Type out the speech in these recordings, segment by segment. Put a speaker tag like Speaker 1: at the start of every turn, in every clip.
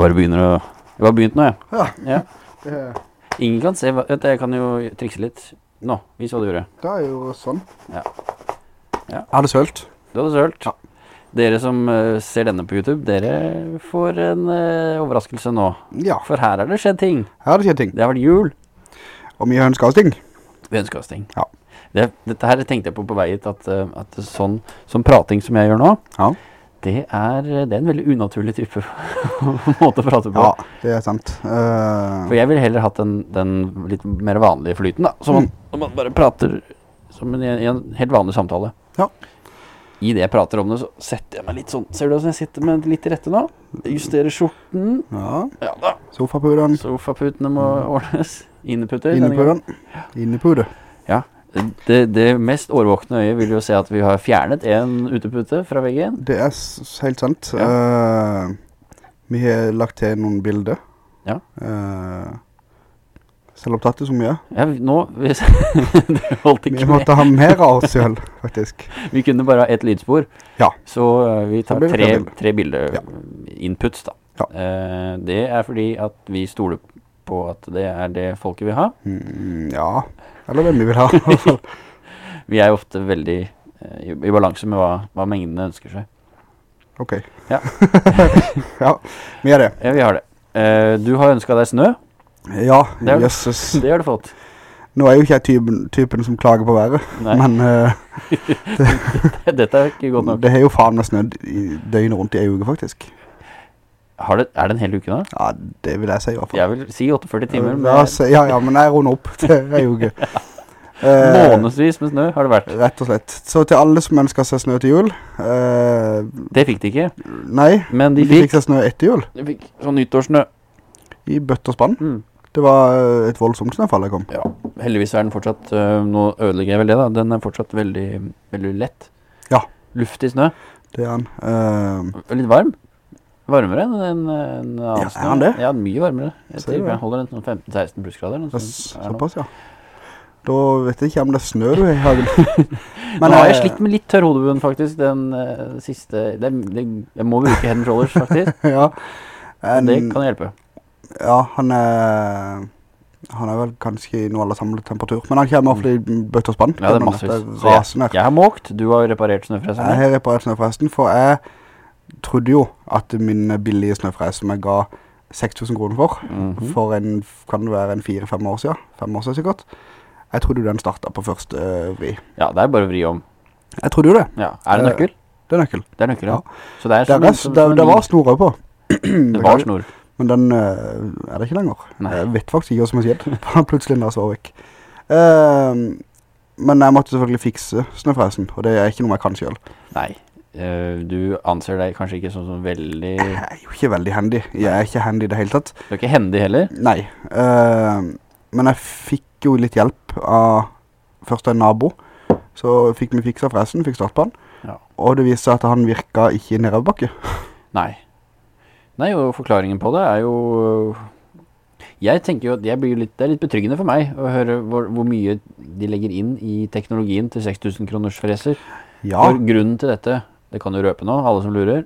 Speaker 1: bare begynner å Jeg bare begynt nå, jeg.
Speaker 2: Ja.
Speaker 1: Ja. Ingen kan se Vet jeg kan jo trikse litt. Nå, vis hva du gjorde.
Speaker 2: det er jo sånn.
Speaker 1: Ja. Ja.
Speaker 2: Jeg hadde sølt.
Speaker 1: Du hadde sølt.
Speaker 2: Ja.
Speaker 1: Dere som eh, ser denne på YouTube, dere får en uh, overraskelse nå.
Speaker 2: Ja,
Speaker 1: For her har det skjedd ting.
Speaker 2: her har det skjedd ting.
Speaker 1: Det har vært jul.
Speaker 2: Og mye ønsker oss ting.
Speaker 1: Vi ønsker oss ting.
Speaker 2: Ja.
Speaker 1: Det, dette her tenkte jeg på på vei hit, at, eh, at sånn, sånn prating som jeg gjør nå,
Speaker 2: Ja.
Speaker 1: Det er, det er en veldig unaturlig type måte å prate på.
Speaker 2: Ja, det er sant. Uh...
Speaker 1: For jeg ville heller hatt den, den litt mer vanlige flyten, da. Som man,
Speaker 2: Mm.
Speaker 1: man bare prater som en, i en helt vanlig samtale.
Speaker 2: Ja.
Speaker 1: I det jeg prater om det, så setter jeg meg litt sånn Ser du hvordan jeg sitter med litt til rette nå? Justerer skjorten.
Speaker 2: ja,
Speaker 1: Ja da.
Speaker 2: Sofaputene.
Speaker 1: Sofaputene må ordnes. Inneputer.
Speaker 2: Inneputer. innepude.
Speaker 1: Ja. Det, det mest årvåkne øyet vil jo se at vi har fjernet en utepute fra veggen.
Speaker 2: Det er helt sant. Eh, vi har lagt til noen bilder.
Speaker 1: Ja.
Speaker 2: Uh, selvopptatte som mye.
Speaker 1: Ja, vi- nå vi, Det holdt
Speaker 2: Vi
Speaker 1: ikke med.
Speaker 2: måtte ha mer av oss selv, faktisk.
Speaker 1: Vi kunne bare ha ett lydspor.
Speaker 2: Ja.
Speaker 1: Så uh, vi tar
Speaker 2: Så det
Speaker 1: tre,
Speaker 2: tre bilder. Ja.
Speaker 1: inputs, da.
Speaker 2: Ja.
Speaker 1: Det er fordi at vi stoler på at det er det folket vil ha.
Speaker 2: Mm, ja, eller hvem vi vil ha. i hvert fall.
Speaker 1: Vi er jo ofte veldig eh, i, i balanse med hva, hva mengdene ønsker seg.
Speaker 2: ok.
Speaker 1: Ja.
Speaker 2: ja, vi er det.
Speaker 1: Ja, vi har det. Eh, du har ønsket deg snø.
Speaker 2: Ja,
Speaker 1: Det har,
Speaker 2: jøsses.
Speaker 1: Det har du fått.
Speaker 2: Nå er jo ikke jeg typen, typen som klager på været,
Speaker 1: Nei,
Speaker 2: men eh,
Speaker 1: dette er ikke godt nok.
Speaker 2: det er jo faen med snødd i døgnet rundt i ei uke, faktisk.
Speaker 1: Har det, er det en hel uke nå?
Speaker 2: Ja, det vil jeg si i hvert fall.
Speaker 1: Jeg vil si 48 timer.
Speaker 2: ja, se- ja, ja, men jeg runder opp til ei uke. Eh,
Speaker 1: månedsvis med snø har det vært.
Speaker 2: Rett og slett. Så til alle som ønsker seg snø til jul, eh,
Speaker 1: Det fikk de ikke,
Speaker 2: nei,
Speaker 1: men de
Speaker 2: de fikk seg snø etter jul,
Speaker 1: de fikk sånn nyttårssnø.
Speaker 2: i bøtt og spann.
Speaker 1: Mm.
Speaker 2: Det var eh, et voldsomt snøfall jeg kom.
Speaker 1: Ja, heldigvis er den fortsatt øh, Nå ødelegger jeg vel det, da. Den er fortsatt veldig, veldig lett.
Speaker 2: Ja.
Speaker 1: Luftig snø.
Speaker 2: Det er den. Eh,
Speaker 1: Litt varm. Varmere enn en, en annen
Speaker 2: Ja, er han det?
Speaker 1: Ja, mye varmere. Jeg tror jeg holder en sånn 15-16 plussgrader.
Speaker 2: er
Speaker 1: er
Speaker 2: såpass, ja. Da vet jeg ikke om det snø du i hagen.
Speaker 1: Nå har jeg
Speaker 2: eh,
Speaker 1: slitt med litt tørr hodebunn, faktisk. Den uh, siste det, det, Jeg må bruke head and shoulders, faktisk.
Speaker 2: ja. En,
Speaker 1: det kan hjelpe.
Speaker 2: Ja, han er Han er vel kanskje i noe alle samlet temperatur, men han kommer ofte i bøtt og spann.
Speaker 1: Ja, det er
Speaker 2: Men
Speaker 1: massevis. jeg, jeg har måkt. Du har reparert snøfresten.
Speaker 2: Jeg har reparert snøfresten, for jeg trodde jo at min billige snøfres som jeg ga 6000 kroner for,
Speaker 1: Mhm.
Speaker 2: for en, kan det være en fire-fem år siden, 5 år siden sikkert, jeg trodde jo den startet på første øh, vri.
Speaker 1: Ja, det er bare vri om.
Speaker 2: Jeg trodde jo det.
Speaker 1: Ja, Er det
Speaker 2: Eh,
Speaker 1: nøkkel?
Speaker 2: Det er nøkkel.
Speaker 1: Det er nøkkel, ja.
Speaker 2: ja.
Speaker 1: Så det er
Speaker 2: Det,
Speaker 1: som, som,
Speaker 2: det, det var snor på.
Speaker 1: Det var snor.
Speaker 2: Men den øh, er det ikke lenger.
Speaker 1: Nei.
Speaker 2: Jeg vet faktisk ikke hva som har skjedd. Plutselig den der så vekk. Men jeg måtte selvfølgelig fikse snøfresen, og det er ikke noe jeg kan selv.
Speaker 1: Nei. Eh, du anser deg kanskje ikke sånn som veldig
Speaker 2: Jeg er jo ikke veldig handy. Jeg er ikke handy i det hele tatt.
Speaker 1: Du er ikke hendig heller?
Speaker 2: Nei. Uh, men jeg fikk jo litt hjelp av først en nabo. Så fikk vi fiksa fresen, fikk start på han.
Speaker 1: Ja.
Speaker 2: Og det viste seg at han virka ikke i nedoverbakke.
Speaker 1: Nei. Nei, og forklaringen på det er jo Jeg tenker jo at litt, det er litt betryggende for meg å høre hvor, hvor mye de legger inn i teknologien til 6000 kroners freser.
Speaker 2: Ja.
Speaker 1: For grunnen til dette, det kan du røpe nå, alle som lurer.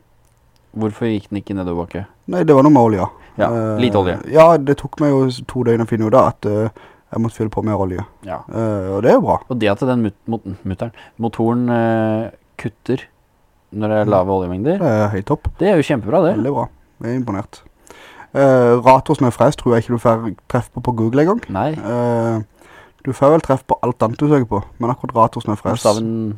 Speaker 1: Hvorfor gikk den ikke nedoverbakke?
Speaker 2: Nei, det var noe med olje.
Speaker 1: Ja,
Speaker 2: uh,
Speaker 1: lite olje.
Speaker 2: Ja, det tok meg jo to døgn å finne ut da, at uh, jeg måtte fylle på mer olje.
Speaker 1: Ja.
Speaker 2: Uh, og det er jo bra.
Speaker 1: Og det at den mut, mot, mutteren, motoren kutter når det er lave oljemengder,
Speaker 2: Det er høyt opp.
Speaker 1: det er jo kjempebra det.
Speaker 2: Veldig bra. Jeg er imponert. Uh, Rator frest, tror jeg ikke du får treff på på Google en
Speaker 1: gang.
Speaker 2: Nei, du får vel treff på alt annet du søker på, men akkurat Rator som er frest...
Speaker 1: bokstaven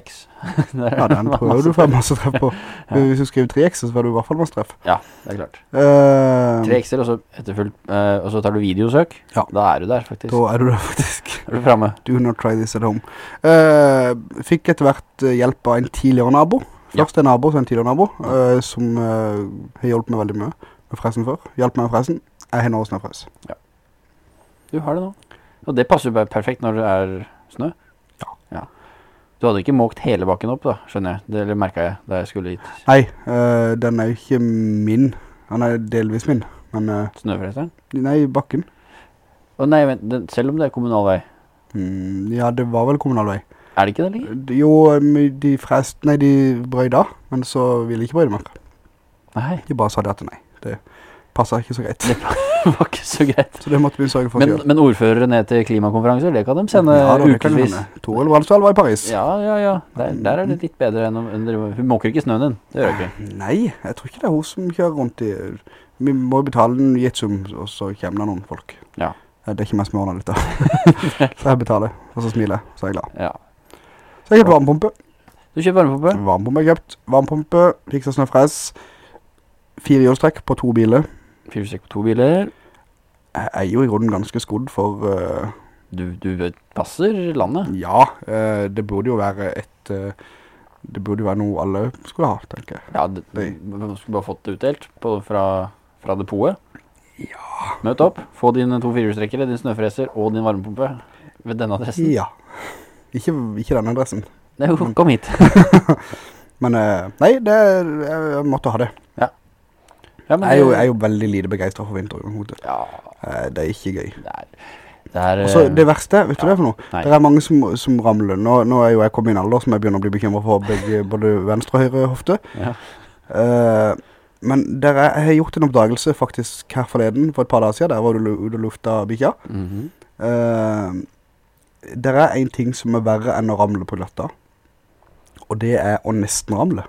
Speaker 1: X.
Speaker 2: Ja, den
Speaker 1: masse
Speaker 2: du får masse treff på.
Speaker 1: Ja.
Speaker 2: Hvis du skriver 3X, så får du i hvert fall masse treff.
Speaker 1: Ja, det er klart. Uh, 3X-er, og så etterfulgt, uh, og så tar du videosøk.
Speaker 2: Ja.
Speaker 1: Da er du der, faktisk.
Speaker 2: da er du der faktisk.
Speaker 1: er du fremme.
Speaker 2: Do not try this at home. Uh, fikk etter hvert eh, hjelp av en tidligere nabo.
Speaker 1: Ja.
Speaker 2: Først en nabo, så en tidligere nabo, eh, som eh, har hjulpet meg veldig mye med fresen før. Hjelp meg med fresen. Jeg har nå snøfres.
Speaker 1: Du har det nå. Og det passer jo perfekt når det er snø. Du hadde ikke måkt hele bakken opp da, skjønner jeg. Det merket jeg da jeg skulle hit.
Speaker 2: Nei, øh, den er jo ikke min. Han er delvis min, men Øh,
Speaker 1: Snøfreseren.
Speaker 2: nei, bakken.
Speaker 1: Å nei, vent, den, selv om det er kommunal vei.
Speaker 2: Mm, ja, det var vel kommunal vei.
Speaker 1: Er det ikke det?
Speaker 2: Jo, eh, de frest, nei, de brøyda, men så ville ikke brøyde mer.
Speaker 1: Nei,
Speaker 2: De bare sa det at nei, det passer ikke så greit.
Speaker 1: var ikke så greit.
Speaker 2: Så det måtte vi sørge for
Speaker 1: Men,
Speaker 2: selv.
Speaker 1: men ordførere ned til klimakonferanser, det kan de sende
Speaker 2: ja, da,
Speaker 1: ukevis.
Speaker 2: Toril Valsdal var i Paris.
Speaker 1: Ja, ja, ja. Der, der er det litt bedre enn om enn Hun måker ikke snøen din. Det gjør ikke.
Speaker 2: Nei, jeg tror ikke det er hun som kjører rundt i... Vi må betale en gitt sum, og så kommer det noen folk.
Speaker 1: Ja.
Speaker 2: Det er ikke meg som ordner dette. så jeg betaler, og så smiler jeg, så er jeg glad.
Speaker 1: Ja.
Speaker 2: Så jeg kjøpte kjøpt varmepumpe.
Speaker 1: Du kjøpte varmepumpe?
Speaker 2: Varmepumpe jeg kjøpt. Varmepumpe, fiksa snøfres. Fire hjulstrekk på to biler.
Speaker 1: Fyrstrekk på to biler.
Speaker 2: Jeg er jo i grunnen ganske skodd for... Uh,
Speaker 1: Du, du passer landet.
Speaker 2: ja, uh, det burde jo være et... Uh, det burde jo være noe alle skulle ha, tenker jeg.
Speaker 1: Ja, du skulle bare fått det utdelt på, fra, fra depotet. Ja. Møt opp, få dine to firehjulstrekkere, din snøfreser og din varmepumpe ved denne adressen.
Speaker 2: Ja. Ikke, ikke denne adressen.
Speaker 1: Nei, kom hit.
Speaker 2: Men nei, det, jeg måtte ha det.
Speaker 1: Ja,
Speaker 2: Jeg er jo, jeg er jo veldig lite begeistret for vinterhodet.
Speaker 1: Ja,
Speaker 2: Eh, Det er ikke gøy.
Speaker 1: det er... Det er...
Speaker 2: Og
Speaker 1: eh,
Speaker 2: det verste, vet du
Speaker 1: ja.
Speaker 2: det for noe?
Speaker 1: Nei.
Speaker 2: Det er mange som, som ramler. Nå, nå er jo jeg kommet i en alder som jeg begynner å bli bekymret for begge, både venstre og høyre hofte.
Speaker 1: Ja.
Speaker 2: Uh, men der er, jeg har gjort en oppdagelse faktisk her forleden, for et par dager siden, der var du ute og lufta bikkja.
Speaker 1: -hmm.
Speaker 2: uh, der er en ting som er verre enn å ramle på glatta. Og det er å nesten ramle.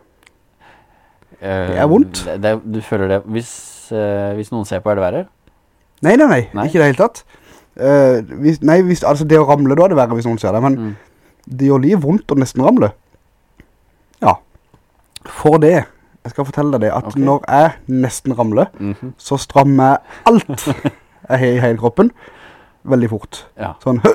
Speaker 1: Eh,
Speaker 2: Det er vondt.
Speaker 1: Det, det, du føler det hvis, uh, hvis noen ser på, er det verre?
Speaker 2: Nei, nei, nei,
Speaker 1: Nei?
Speaker 2: ikke det helt tatt. Uh, hvis, nei, hvis, altså det å ramle, da er det verre hvis noen ser det, men
Speaker 1: Mm.
Speaker 2: det gjør livet vondt å nesten ramle. Ja. For det, jeg skal fortelle deg det, at
Speaker 1: okay.
Speaker 2: når jeg nesten ramler,
Speaker 1: Mhm.
Speaker 2: så strammer jeg alt jeg har i hele kroppen, veldig fort.
Speaker 1: Ja.
Speaker 2: Sånn, hø!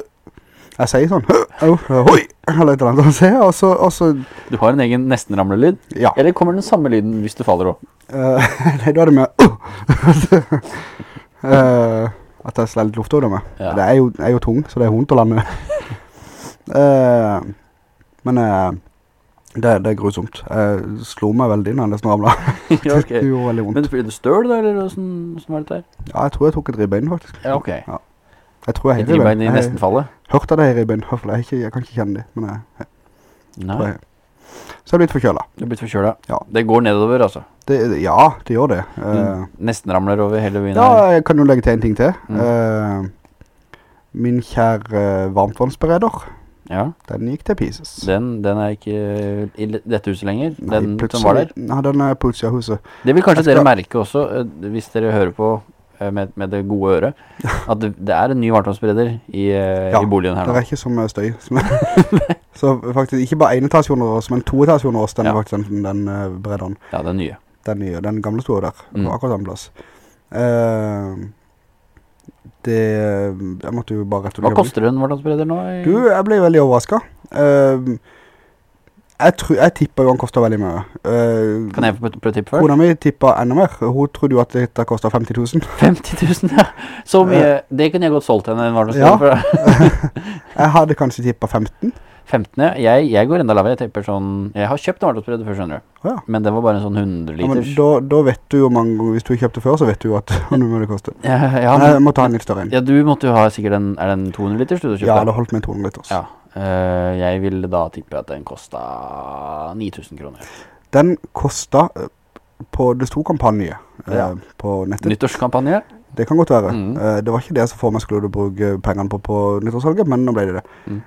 Speaker 2: Jeg sier sånn! Hoi! Eller et eller annet, og så, og så,
Speaker 1: Du har en egen nesten-ramlelyd?
Speaker 2: ja.
Speaker 1: Eller kommer den samme lyden hvis du faller også?
Speaker 2: Uh, nei, da er det med, uh! Eh, at jeg slår litt luft over meg.
Speaker 1: Ja.
Speaker 2: Det er jo, er jo tung, så det er vondt å lande. uh, men eh, det, det er grusomt. Jeg slo meg veldig når jeg nesten ramlet.
Speaker 1: ja, ok.
Speaker 2: Det gjorde veldig vondt.
Speaker 1: Men blir du støl da, eller hvordan, hvordan var det der?
Speaker 2: Ja, jeg tror jeg tok et ribbein faktisk.
Speaker 1: Ja, ok.
Speaker 2: Jeg tror jeg har ribbein.
Speaker 1: i
Speaker 2: nesten
Speaker 1: fallet.
Speaker 2: hørt av det her ribbein. Jeg, ikke- jeg kan ikke kjenne det, men jeg, jeg
Speaker 1: Nei,
Speaker 2: jeg Så jeg har blitt forkjølet.
Speaker 1: du har blitt forkjølet.
Speaker 2: Ja.
Speaker 1: Det går nedover, altså.
Speaker 2: Det, ja, det gjør det.
Speaker 1: Du
Speaker 2: Eh,
Speaker 1: nesten ramler over hele byen
Speaker 2: ja,
Speaker 1: her.
Speaker 2: jeg kan jo legge til en ting til.
Speaker 1: Mm.
Speaker 2: Uh, min kjære varmtvannsbereder,
Speaker 1: Ja,
Speaker 2: den gikk til pieces.
Speaker 1: den, den er ikke i dette huset lenger.
Speaker 2: Nei,
Speaker 1: Den som var der.
Speaker 2: Nei, den er på utsida huset.
Speaker 1: Det vil kanskje
Speaker 2: skal-
Speaker 1: dere merke også, eh, hvis dere hører på med, med det gode øret, at det, det er en ny varmtvannsbereder i, eh,
Speaker 2: Ja,
Speaker 1: i boligen her
Speaker 2: Det er ikke så mye støy. som- så faktisk ikke bare en etasjon under oss, men to etasjon under oss, den
Speaker 1: Ja.
Speaker 2: faktisk den, den uh, berederen.
Speaker 1: Ja, den nye.
Speaker 2: Den nye, den gamle stod der,
Speaker 1: Mm.
Speaker 2: akkurat den plass. Uh, det, jeg måtte jo bare rett og
Speaker 1: Hva
Speaker 2: slett-
Speaker 1: koster en varmtvannsbereder nå? i-
Speaker 2: Du, jeg ble veldig overrasket. Eh, jeg, tror, jeg tipper han koster veldig mye. Uh,
Speaker 1: Kan jeg prøve å tippe først?
Speaker 2: Kona mi tipper enda mer. Hun trodde jo at dette koster 50 000.
Speaker 1: 50 000, ja. Så mye. Det kunne jeg godt solgt henne en
Speaker 2: Ja.
Speaker 1: for.
Speaker 2: Jeg hadde kanskje tippet 15.
Speaker 1: 15, ja. Jeg, jeg går enda lavere. Jeg tipper sånn Jeg har kjøpt en varmtvannsbereder før, skjønner du.
Speaker 2: Ja.
Speaker 1: Men det var bare en sånn 100
Speaker 2: Ja, men
Speaker 1: liters.
Speaker 2: da, da vet du jo mange ganger, hvis du kjøpte kjøpt før, så vet du jo at hvor mye det koster.
Speaker 1: Ja, ja,
Speaker 2: Men jeg må ta en litt større en.
Speaker 1: ja, du måtte jo ha sikkert en Er en 200 liters du kjøpte?
Speaker 2: Ja, det holdt med 200 liters.
Speaker 1: Ja. Eh, jeg ville da tippe at den kosta 9000 kroner.
Speaker 2: Den kostet eh, på, det sto kampanje eh,
Speaker 1: Ja.
Speaker 2: på nettet.
Speaker 1: Nyttårskampanje?
Speaker 2: Det kan godt være.
Speaker 1: Mm.
Speaker 2: Det var ikke det så for meg skulle bruke pengene på på nyttårssalget, men nå ble det det.
Speaker 1: Mm.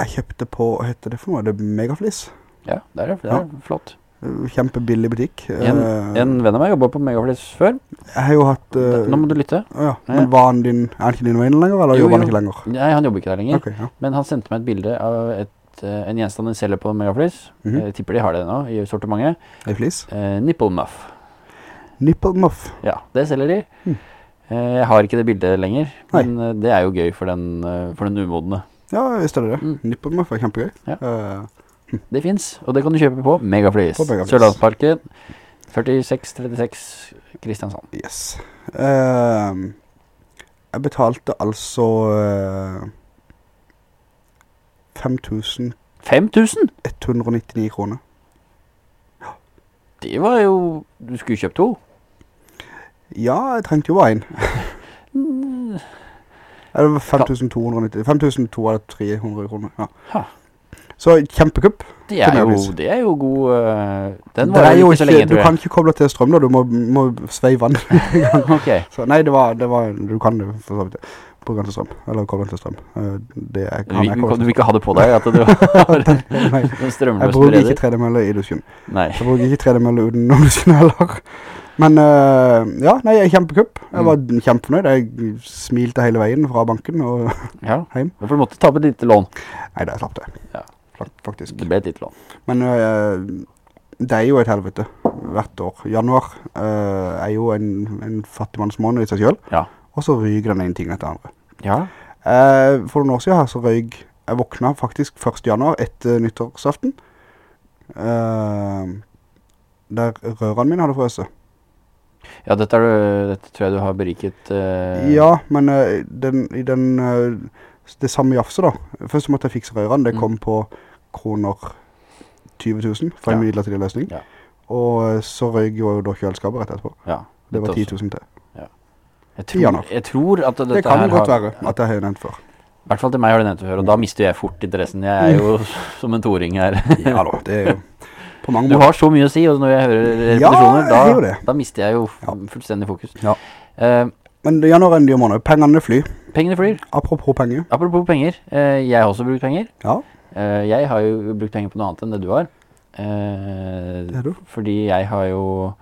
Speaker 2: Jeg kjøpte på, hva heter det for noe? Det er Megaflis.
Speaker 1: Ja, det er det. Det er flott.
Speaker 2: Kjempebillig butikk.
Speaker 1: En,
Speaker 2: Eh,
Speaker 1: en venn av meg jobbet på Megaflis før.
Speaker 2: jeg har jo hatt... Uh,
Speaker 1: Nå må du lytte.
Speaker 2: ja. Men var han din, er han ikke din venn lenger, eller
Speaker 1: Jo,
Speaker 2: jobber han ikke lenger?
Speaker 1: Nei, han jobber ikke der lenger.
Speaker 2: Okay, ja.
Speaker 1: Men han sendte meg et bilde av et, eh, en gjenstand de selger på Megaflis.
Speaker 2: -hmm.
Speaker 1: Jeg tipper de har det nå i sortimentet.
Speaker 2: En flis.
Speaker 1: Eh, nipple muff.
Speaker 2: Nipple muff.
Speaker 1: Ja, det selger de.
Speaker 2: Mm.
Speaker 1: Eh, jeg har ikke det bildet lenger, men det er jo gøy for den, for den umodende.
Speaker 2: Ja, jeg er det.
Speaker 1: Mm.
Speaker 2: Nipple muff er kjempegøy.
Speaker 1: Ja. Det finnes, og det kan du kjøpe på Megaflis.
Speaker 2: På Megaflis.
Speaker 1: Sørlandsparken 4636 Kristiansand.
Speaker 2: Yes. Uh, jeg betalte altså uh, 5000.
Speaker 1: 5000?
Speaker 2: kroner.
Speaker 1: Det var jo Du skulle kjøpt to.
Speaker 2: Ja, jeg trengte jo bare en. Det var 5290 5200 eller 300 kroner. Ja. Så kjempekupp.
Speaker 1: Det er jo, det er jo god øh, Den var jo ikke så lenge,
Speaker 2: du kan ikke koble til strøm da, du må, må sveive vann.
Speaker 1: Ok.
Speaker 2: Så nei, det var, det var, du kan det for så vidt. bruke grunn til strøm, eller koble til strøm. Eh, Det er, kan jeg koble
Speaker 1: kan- du vil ikke ha det på deg at du har
Speaker 2: Nei.
Speaker 1: en
Speaker 2: Jeg bruker ikke tredemølle i dusjen.
Speaker 1: Nei.
Speaker 2: Jeg bruker ikke tredemølle uten dusjen heller. Men uh, ja, nei, kjempekupp. Jeg
Speaker 1: Mm.
Speaker 2: var kjempefornøyd. Jeg smilte hele veien fra banken og
Speaker 1: Ja.
Speaker 2: Heim.
Speaker 1: For du måtte ta på ditt lån.
Speaker 2: Nei, det slapp det.
Speaker 1: Ja.
Speaker 2: Fak- Faktisk.
Speaker 1: Det ble et lite lån.
Speaker 2: Men øh, det er jo et helvete hvert år. Januar øh, er jo en, en fattigmannsmåned i seg selv,
Speaker 1: Ja.
Speaker 2: og så ryker den ene ting etter andre.
Speaker 1: Ja.
Speaker 2: Eh, for noen år siden her så røyk jeg våkna faktisk 1. januar etter nyttårsaften. Eh, der rørene mine hadde frøset.
Speaker 1: Ja, dette, du- dette tror jeg du har beriket Uh...
Speaker 2: Ja, men uh, den, i den, uh, det samme jafse da. Først måtte jeg fikse rørene. Det
Speaker 1: Mm.
Speaker 2: kom på kroner 20 000 for en
Speaker 1: Ja.
Speaker 2: midlertidig løsning.
Speaker 1: Ja.
Speaker 2: Og øh, så røyk jo da kjøleskapet rett etterpå.
Speaker 1: Ja.
Speaker 2: Det var
Speaker 1: dette
Speaker 2: 10 000 til.
Speaker 1: Jeg tror, jeg tror at dette
Speaker 2: Det kan
Speaker 1: her
Speaker 2: godt
Speaker 1: har,
Speaker 2: være at jeg har nevnt før.
Speaker 1: I hvert fall til meg har det nevnt før, og da mister jeg fort interessen. Jeg er jo som en toring her.
Speaker 2: Ja da, det er jo på mange
Speaker 1: Du har så mye å si, og når jeg hører repetisjoner,
Speaker 2: jeg
Speaker 1: da,
Speaker 2: det.
Speaker 1: da mister jeg jo fullstendig fokus.
Speaker 2: Ja.
Speaker 1: Uh,
Speaker 2: Men januar enn de måneder. Pengene flyr.
Speaker 1: pengene flyr.
Speaker 2: Apropos penger.
Speaker 1: Apropos penger, eh, jeg har også brukt penger.
Speaker 2: Ja,
Speaker 1: Eh, jeg har jo brukt penger på noe annet enn det du har. Eh,
Speaker 2: det er du.
Speaker 1: fordi jeg har jo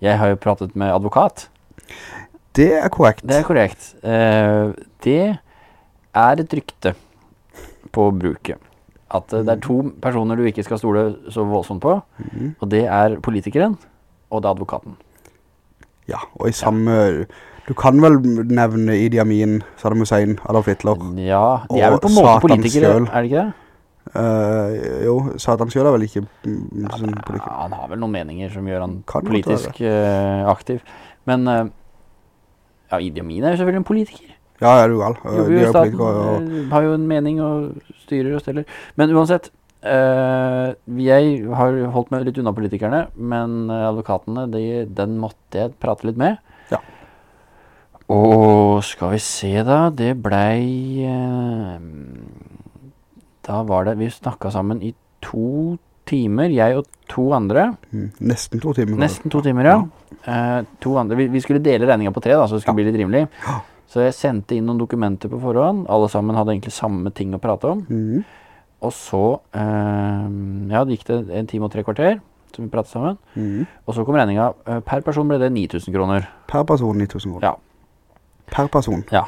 Speaker 1: Jeg har jo pratet med advokat.
Speaker 2: Det er korrekt.
Speaker 1: Det er korrekt. Eh, det er et rykte på bruket. At eh, det er to personer du ikke skal stole så voldsomt på.
Speaker 2: Mhm.
Speaker 1: Og det er politikeren, og det er advokaten.
Speaker 2: Ja, og i samme... Du kan vel nevne Idi Amin, Saddam Hussein, Adolf Hitler.
Speaker 1: Ja, de er vel på en måte politikere,
Speaker 2: selv.
Speaker 1: er det ikke det?
Speaker 2: Eh, jo, Satan selv er vel ikke mm, sånn politiker.
Speaker 1: Ja, han har vel noen meninger som gjør han
Speaker 2: Kan
Speaker 1: politisk uh, aktiv. Men uh, ja, Idi Amin er jo selvfølgelig en politiker.
Speaker 2: Ja, er du gal.
Speaker 1: Jobber jo i staten,
Speaker 2: og...
Speaker 1: har jo en mening og styrer og steller. Men uansett, jeg har holdt meg litt unna politikerne, men advokatene, de, den måtte jeg prate litt med.
Speaker 2: Ja.
Speaker 1: Og skal vi se da, det blei eh, Da var det, vi snakket sammen i to timer, jeg og to andre.
Speaker 2: Mm, nesten to timer.
Speaker 1: Nesten to timer, ja. Eh, to andre, vi, vi skulle dele regninga på tre, da, så det skulle bli litt rimelig. Så jeg sendte inn noen dokumenter på forhånd. Alle sammen hadde egentlig samme ting å prate om.
Speaker 2: Mm.
Speaker 1: Og så uh, ja, det gikk det en time og tre kvarter som vi pratet sammen.
Speaker 2: Mm.
Speaker 1: Og så kom regninga. Uh, per person ble det 9000 kroner.
Speaker 2: Per person 9000 kroner.
Speaker 1: Ja.
Speaker 2: Per person.
Speaker 1: Ja.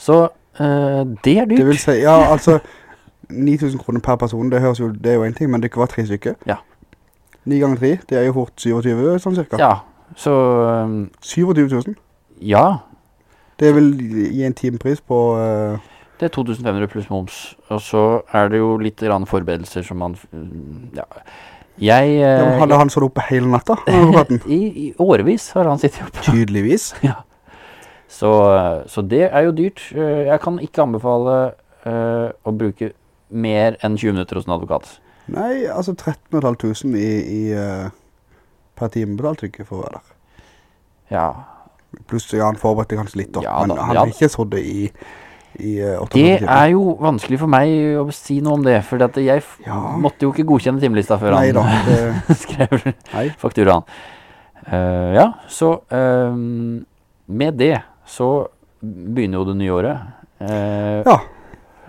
Speaker 1: Så det er dyrt.
Speaker 2: Det vil si, ja, altså 9000 kroner per person, det høres jo, det er jo en ting, men det var tre stykker.
Speaker 1: Ja.
Speaker 2: 9 ganger 3, det er jo fort 27, sånn cirka.
Speaker 1: Ja, så Um,
Speaker 2: 27 000.
Speaker 1: Ja,
Speaker 2: Det vil gi en timepris på Uh,
Speaker 1: det er 2500 pluss moms. Og så er det jo litt grann forberedelser som man Ja. Jeg
Speaker 2: Uh,
Speaker 1: eh,
Speaker 2: Hadde han stått oppe hele natta?
Speaker 1: I, I årevis har han sittet oppe.
Speaker 2: Tydeligvis.
Speaker 1: Ja. Så, så det er jo dyrt. Eh, Jeg kan ikke anbefale uh, å bruke mer enn 20 minutter hos en advokat.
Speaker 2: Nei, altså 13 500 i, i eh, per time betalte du ikke for å være der.
Speaker 1: Ja.
Speaker 2: Pluss, ja, han forberedte kanskje litt opp,
Speaker 1: Ja
Speaker 2: men han
Speaker 1: ja
Speaker 2: har ikke sådd det i, i uh, 48
Speaker 1: Det er jo vanskelig for meg å si noe om det, for jeg
Speaker 2: Ja.
Speaker 1: måtte jo ikke godkjenne timelista før
Speaker 2: Nei
Speaker 1: han
Speaker 2: da, det,
Speaker 1: skrev
Speaker 2: nei.
Speaker 1: fakturaen. Uh, ja, så med det så begynner jo det nye året.
Speaker 2: Ja,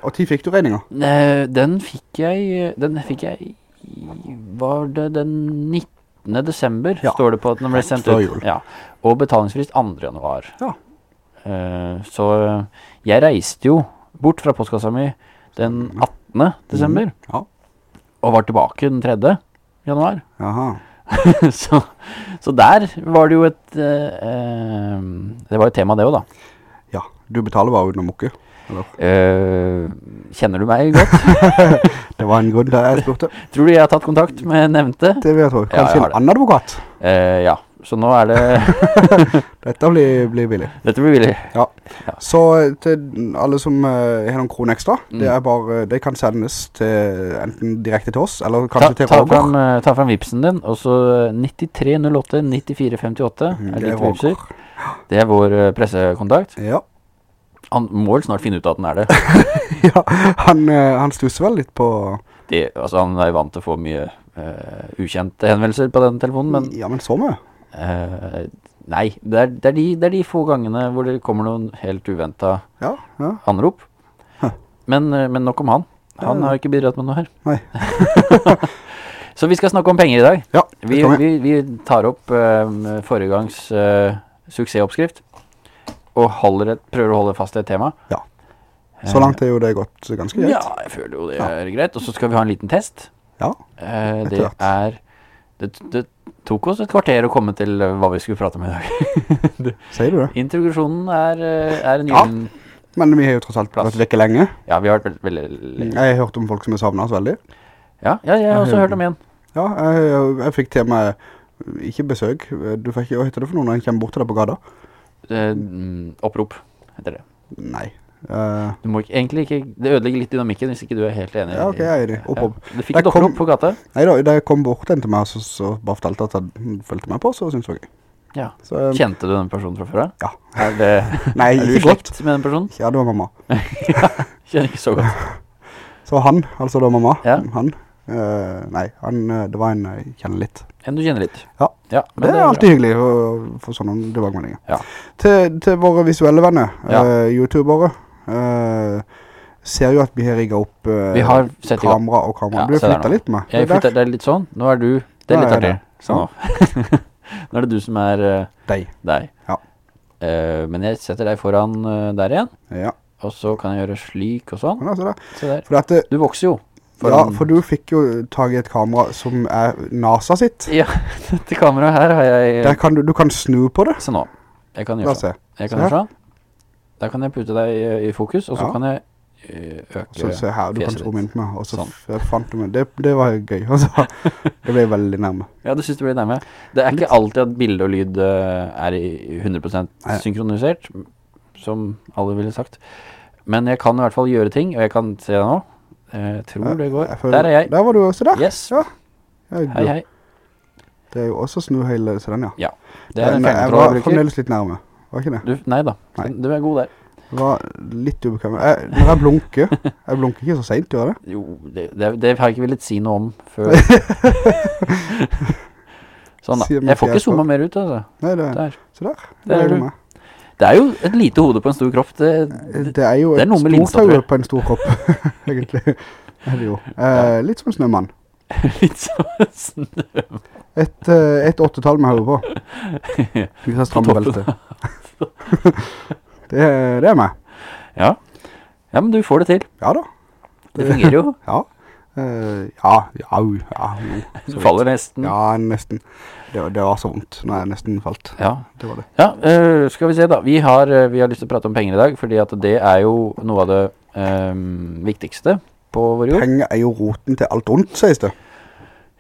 Speaker 2: og tid fikk du regninga.
Speaker 1: Eh, den fikk jeg Den fikk jeg Var det den 19. desember,
Speaker 2: Ja.
Speaker 1: står det på at den ble sendt ut. Ja. Og betalingsfrist 2. januar.
Speaker 2: Ja.
Speaker 1: Uh, så eh, jeg reiste jo bort fra postkassa mi den 18. desember,
Speaker 2: mm. Ja.
Speaker 1: og var tilbake den 3. januar.
Speaker 2: Jaha.
Speaker 1: så, så der var det jo et uh, Det var et tema, det også da.
Speaker 2: Ja, du betaler bare uten å mukke.
Speaker 1: Eh, kjenner du meg godt?
Speaker 2: Det var en grunn dag jeg spurte.
Speaker 1: Tror du jeg har tatt kontakt med nevnte?
Speaker 2: Det vil jeg tro.
Speaker 1: Ja,
Speaker 2: Kanskje
Speaker 1: jeg
Speaker 2: en annen advokat.
Speaker 1: Uh, ja, så nå er det
Speaker 2: Dette blir, blir billig.
Speaker 1: Dette blir billig.
Speaker 2: Så eh, til alle som uh, har noen kroner ekstra,
Speaker 1: Mm.
Speaker 2: det bare, det kan sendes til enten direkte til oss, eller
Speaker 1: Ta,
Speaker 2: kanskje til
Speaker 1: ta,
Speaker 2: Roger.
Speaker 1: fram, eh, ta frem vipsen din, og så 9308 9458
Speaker 2: Mm,
Speaker 1: er
Speaker 2: det er
Speaker 1: ditt vipser. Det er vår pressekontakt.
Speaker 2: Ja.
Speaker 1: Han må vel snart finne ut at han er det.
Speaker 2: ja, han, eh, han stusser vel litt på
Speaker 1: Det, altså Han er vant til å få mye uh, ukjente henvendelser på den telefonen, men
Speaker 2: Ja, men så mye.
Speaker 1: Uh, Nei, det er, det, er de, det er de få gangene hvor det kommer noen helt uventet
Speaker 2: Ja, ja.
Speaker 1: anrop.
Speaker 2: Huh.
Speaker 1: Men, eh, men nok om han. Han har ikke bidratt med noe her.
Speaker 2: Nei.
Speaker 1: Så vi skal snakke om penger i dag.
Speaker 2: Ja,
Speaker 1: Vi,
Speaker 2: vi.
Speaker 1: vi, tar opp uh, forrige gangs eh, suksessoppskrift og holder prøver å holde fast i et tema.
Speaker 2: Ja. Så langt er jo det gått ganske greit.
Speaker 1: Ja, jeg føler jo det er greit. Og så skal vi ha en liten test.
Speaker 2: Ja.
Speaker 1: Eh, det er det, det tok oss et kvarter å komme til eh, hva vi skulle prate om i dag.
Speaker 2: Sier du det?
Speaker 1: Introduksjonen er, eh, er en
Speaker 2: Ja. Men vi har jo tross alt
Speaker 1: Plass.
Speaker 2: vært vekke lenge.
Speaker 1: Ja, vi har vært veldig, veldig lenge.
Speaker 2: Jeg har hørt om folk som har savnet oss veldig.
Speaker 1: Ja, ja, jeg har også hørt om en.
Speaker 2: Ja, jeg, jeg, jeg fikk til meg, ikke besøk, du får ikke, hva heter det for noe når en kommer bort til deg på gata?
Speaker 1: Eh, mm, opprop heter det.
Speaker 2: Nei. Uh,
Speaker 1: Du må ikke, egentlig ikke, det ødelegger litt dynamikken hvis ikke du er helt enig.
Speaker 2: ja, ok, jeg er enig. Opp, opp.
Speaker 1: Ja, du fikk et opprop på gata.
Speaker 2: Nei da, da jeg kom bort en til meg, så, så bare fortalte at han følte meg på, så syntes jeg gøy.
Speaker 1: Ja.
Speaker 2: Så, um,
Speaker 1: Kjente du den personen fra før?
Speaker 2: Ja.
Speaker 1: Er, det,
Speaker 2: Nei,
Speaker 1: er du
Speaker 2: ikke godt.
Speaker 1: med den personen?
Speaker 2: Ja, det var mamma.
Speaker 1: Kjenner ikke så godt.
Speaker 2: Så han, altså da mamma,
Speaker 1: Ja.
Speaker 2: han, eh, nei, han, eh, det var en jeg kjenner litt.
Speaker 1: En du kjenner litt.
Speaker 2: Ja.
Speaker 1: ja
Speaker 2: Det er
Speaker 1: bra.
Speaker 2: alltid hyggelig å få sånne tilbakemeldinger.
Speaker 1: Ja.
Speaker 2: Til, til våre visuelle venner,
Speaker 1: Ja.
Speaker 2: uh, youtubere, uh, ser jo at vi har rigget opp eh,
Speaker 1: Vi har
Speaker 2: kamera og kamera.
Speaker 1: Ja,
Speaker 2: du flyttet litt med.
Speaker 1: Jeg
Speaker 2: Det
Speaker 1: er litt sånn. Nå er du Det er
Speaker 2: Ja,
Speaker 1: litt artig. Sånn nå. nå er det du som er eh,
Speaker 2: Deg.
Speaker 1: deg.
Speaker 2: Ja.
Speaker 1: Eh, men jeg setter deg foran eh, der igjen.
Speaker 2: Ja,
Speaker 1: Og så kan jeg gjøre slik og sånn.
Speaker 2: Ja.
Speaker 1: Se der.
Speaker 2: Dette,
Speaker 1: Du vokser jo.
Speaker 2: Ja, for du fikk jo tag i et kamera som er NASA sitt.
Speaker 1: Ja, dette kameraet her har jeg
Speaker 2: kan du, du kan snu på det.
Speaker 1: Se nå. Jeg kan gjøre sånn. Jeg kan gjøre sånn. Der kan jeg putte deg i, i fokus, og så
Speaker 2: Ja.
Speaker 1: kan jeg eh, øke
Speaker 2: Så se her, du kan zoome inn på meg. Og så
Speaker 1: Sånn.
Speaker 2: fant du meg. Det, det var gøy. Altså. Det ble veldig nærme.
Speaker 1: Ja, du synes det ble nærme. Det er ikke alltid at bilde og lyd eh, er i 100%
Speaker 2: Nei.
Speaker 1: synkronisert, som alle ville sagt. Men jeg kan i hvert fall gjøre ting, og jeg kan se det nå. Jeg tror det går.
Speaker 2: Jeg føler-
Speaker 1: Der er jeg.
Speaker 2: Der var du også der.
Speaker 1: Yes.
Speaker 2: Ja.
Speaker 1: Hei, hei.
Speaker 2: Det er jo også snu hele, se den ja.
Speaker 1: Ja, det er en
Speaker 2: jeg
Speaker 1: fjernkontroll
Speaker 2: var
Speaker 1: jeg bruker.
Speaker 2: fremdeles litt nærme. Var ikke det?
Speaker 1: Du, nei da,
Speaker 2: Nei.
Speaker 1: du er god der.
Speaker 2: Det var litt ubekvemmelig. Jeg, når jeg blunker, jeg blunker ikke så sent, gjør det?
Speaker 1: Jo, det, det, det har jeg ikke villet si noe om før. sånn da. Jeg får ikke zooma mer ut, altså.
Speaker 2: Nei, det,
Speaker 1: Der.
Speaker 2: så der.
Speaker 1: Der er du.
Speaker 2: meg.
Speaker 1: Det er jo et lite hode på en stor kropp. Det,
Speaker 2: det er jo
Speaker 1: Det er
Speaker 2: et stort hode på en stor kropp, egentlig. Er det jo. Eh, litt som en snømann.
Speaker 1: litt som en
Speaker 2: Et, eh, et åttetall med hodet på. Hvis jeg strammer beltet. det, det er meg.
Speaker 1: Ja. ja, men du får det til.
Speaker 2: Ja da.
Speaker 1: Det fungerer jo.
Speaker 2: Ja. Eh, ja, ja, ja, jo.
Speaker 1: Du faller nesten.
Speaker 2: Ja, nesten. Det, det var så vondt når jeg nesten falt.
Speaker 1: Ja.
Speaker 2: Det var det.
Speaker 1: Ja, uh, skal vi se da. Vi har, eh, vi har lyst til å prate om penger i dag, fordi at det er jo noe av det um, viktigste på vår jord.
Speaker 2: Penger er jo roten til alt ondt, sies det.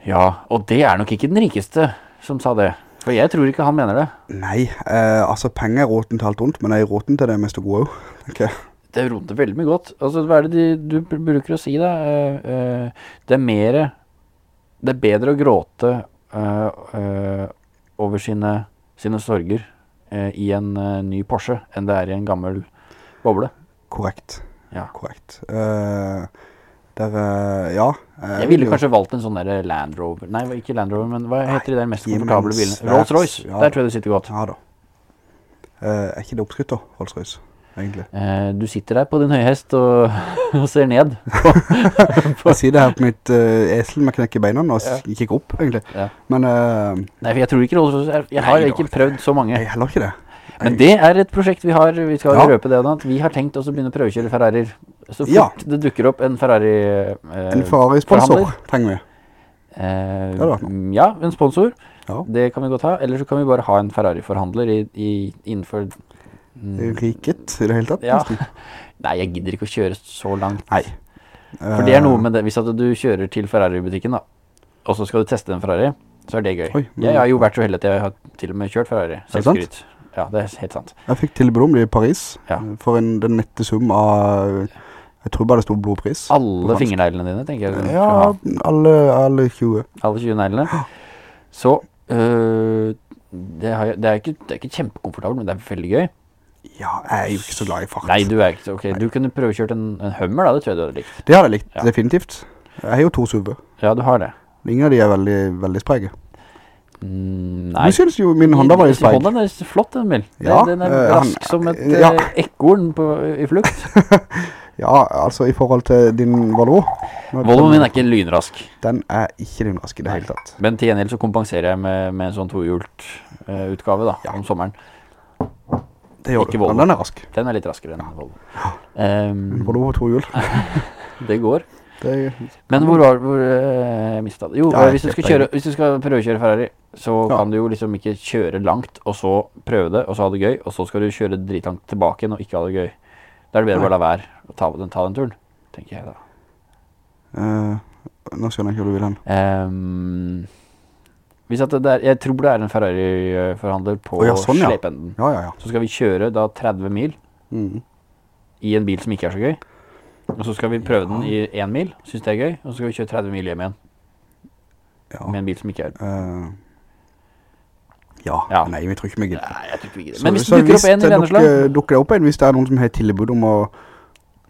Speaker 1: Ja, og det er nok ikke den rikeste som sa det. For jeg tror ikke han mener det.
Speaker 2: Nei, uh, altså penger er roten til alt ondt, men er roten til det meste gode tenker jeg.
Speaker 1: Det roter veldig mye godt. Altså, hva er det de, du bruker å si da? Uh, uh, det er mer, det er bedre å gråte uh, over sine, sine sorger i en ny Porsche enn det er i en gammel boble.
Speaker 2: Korrekt.
Speaker 1: Ja.
Speaker 2: Korrekt. Der, ja.
Speaker 1: Jeg ville kanskje valgt en sånn der Land Rover. Nei, ikke Land Rover, men hva heter de der mest komfortable bilene? Rolls Royce.
Speaker 2: ja.
Speaker 1: Der tror jeg det sitter godt.
Speaker 2: Ja da. Er ikke det oppskrytt da, Rolls Royce, egentlig?
Speaker 1: Eh, du sitter der på din høyhest og, og ser ned.
Speaker 2: Jeg sier det her på mitt uh, esel med knekke beina og ja. kikker opp, egentlig.
Speaker 1: Ja.
Speaker 2: Men Uh,
Speaker 1: Nei, for jeg tror ikke Rolls Jeg har ikke prøvd så mange.
Speaker 2: jeg heller ikke det.
Speaker 1: Men det er et prosjekt vi har. Vi skal
Speaker 2: Ja.
Speaker 1: røpe det. At vi har tenkt oss å begynne å prøvekjøre Ferrarier. Så fort
Speaker 2: Ja.
Speaker 1: det dukker opp en Ferrari eh,
Speaker 2: En Ferrari-sponsor trenger vi.
Speaker 1: eh, mm, Ja, en sponsor.
Speaker 2: Ja.
Speaker 1: Det kan vi godt ha. Eller så kan vi bare ha en Ferrari-forhandler innenfor
Speaker 2: Riket i det hele tatt.
Speaker 1: Ja. Nei, jeg gidder ikke å kjøre så langt.
Speaker 2: Nei.
Speaker 1: For det er noe
Speaker 2: Eh,
Speaker 1: med det Hvis at du kjører til Ferrari-butikken, da, og så skal du teste en Ferrari, så er det gøy.
Speaker 2: Oi, men-
Speaker 1: jeg har jo vært så heldig at jeg har til og med kjørt Ferrari.
Speaker 2: Er?
Speaker 1: Selvskryt. Ja, det er helt sant.
Speaker 2: Jeg fikk tilbud om det i Paris.
Speaker 1: Ja.
Speaker 2: eh, For en, den nette sum av Jeg tror bare det stod blodpris.
Speaker 1: Alle fingerneglene dine, tenker jeg.
Speaker 2: Ja, alle, alle 20.
Speaker 1: Alle 20 neglene. Så øh, det, har, det, er ikke, det er ikke kjempekomfortabelt, men det er veldig gøy.
Speaker 2: Ja, jeg er jo ikke så glad i fart.
Speaker 1: Nei, du er ikke så Ok, du kunne prøvekjørt en, en Hummer, da. Det tror jeg du hadde likt.
Speaker 2: Det hadde jeg likt,
Speaker 1: Ja.
Speaker 2: definitivt. Jeg har jo to suver.
Speaker 1: Ja, du har det.
Speaker 2: Ingen av de er veldig, veldig sprege.
Speaker 1: Mm,
Speaker 2: Du synes jo min Honda var litt spreg.
Speaker 1: Honda er flott, den bil.
Speaker 2: Ja,
Speaker 1: den er
Speaker 2: eh, han-
Speaker 1: rask som et
Speaker 2: ja.
Speaker 1: eh, ekorn på, i flukt.
Speaker 2: Ja, altså i forhold til din Volvo. Nå-
Speaker 1: Volvoen min er ikke lynrask.
Speaker 2: Den er ikke din rask i det hele tatt.
Speaker 1: Men til gjengjeld så kompenserer jeg med, med en sånn tohjult eh, utgave da, Ja. om sommeren.
Speaker 2: Det gjør
Speaker 1: Ikke
Speaker 2: du.
Speaker 1: Volvo.
Speaker 2: Den er rask.
Speaker 1: Den er litt raskere enn Volvo.
Speaker 2: Ja.
Speaker 1: Um,
Speaker 2: Volvo to hjul.
Speaker 1: det går.
Speaker 2: Det,
Speaker 1: Men hvor var hvor, uh, mistet det? Jo,
Speaker 2: Ja,
Speaker 1: hvis, du kjøre, hvis du skal prøvekjøre Ferrari, så
Speaker 2: Ja.
Speaker 1: kan du jo liksom ikke kjøre langt, og så prøve det, og så ha det gøy, og så skal du kjøre dritlangt tilbake igjen og ikke ha det gøy. Da er det bedre å bare la være å ta ta den turen, tenker jeg da.
Speaker 2: Uh, nå skjønner jeg ikke hvor du vil hen.
Speaker 1: Eh... at det er, jeg tror det er en Ferrari-forhandler på
Speaker 2: oh, ja, sånn, ja.
Speaker 1: slependen.
Speaker 2: Ja.
Speaker 1: Så skal vi kjøre da 30 mil
Speaker 2: Mm.
Speaker 1: i en bil som ikke er så gøy. Og så skal vi prøve den i 1 mil, synes det er gøy, og så skal vi kjøre 30 mil hjem igjen
Speaker 2: Ja.
Speaker 1: med en bil som ikke er
Speaker 2: Uh, ja. Nei, vi tror ikke vi gidder.
Speaker 1: Nei, jeg tror ikke vi gidder. Men hvis det dukker opp en i
Speaker 2: denne
Speaker 1: slag...
Speaker 2: dukker det opp en hvis det er noen som har tilbud om å,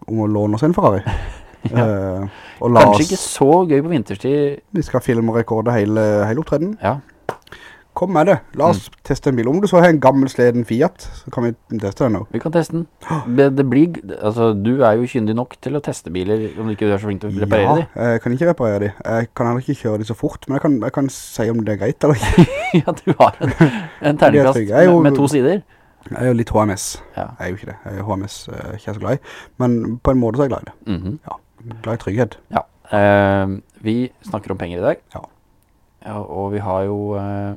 Speaker 2: om å låne oss en Ferrari. Og
Speaker 1: Kanskje ikke så gøy på vinterstid.
Speaker 2: vi skal filme og rekorde hele, hele opptreden.
Speaker 1: Ja.
Speaker 2: Kom med det. La oss teste en bil. Om du så har en gammel sleden Fiat, så kan vi teste den nå.
Speaker 1: Vi kan teste den. Det, blir, altså, du er jo kyndig nok til å teste biler, om du ikke er så flink til å reparere
Speaker 2: ja,
Speaker 1: de.
Speaker 2: jeg kan ikke reparere de. Jeg kan heller ikke kjøre de så fort, men jeg kan, jeg kan si om det er greit eller ikke.
Speaker 1: ja, du har en, en terningkast.
Speaker 2: Jeg er
Speaker 1: med, med to sider.
Speaker 2: Jeg er jo litt HMS.
Speaker 1: Ja.
Speaker 2: Jeg er jo ikke det. Jeg er HMS eh, ikke så glad i. Men på en måte så er jeg glad i det.
Speaker 1: Mhm.
Speaker 2: Ja. Glad i trygghet.
Speaker 1: Ja. Eh, vi snakker om penger i dag.
Speaker 2: Ja.
Speaker 1: Ja, og vi har jo eh,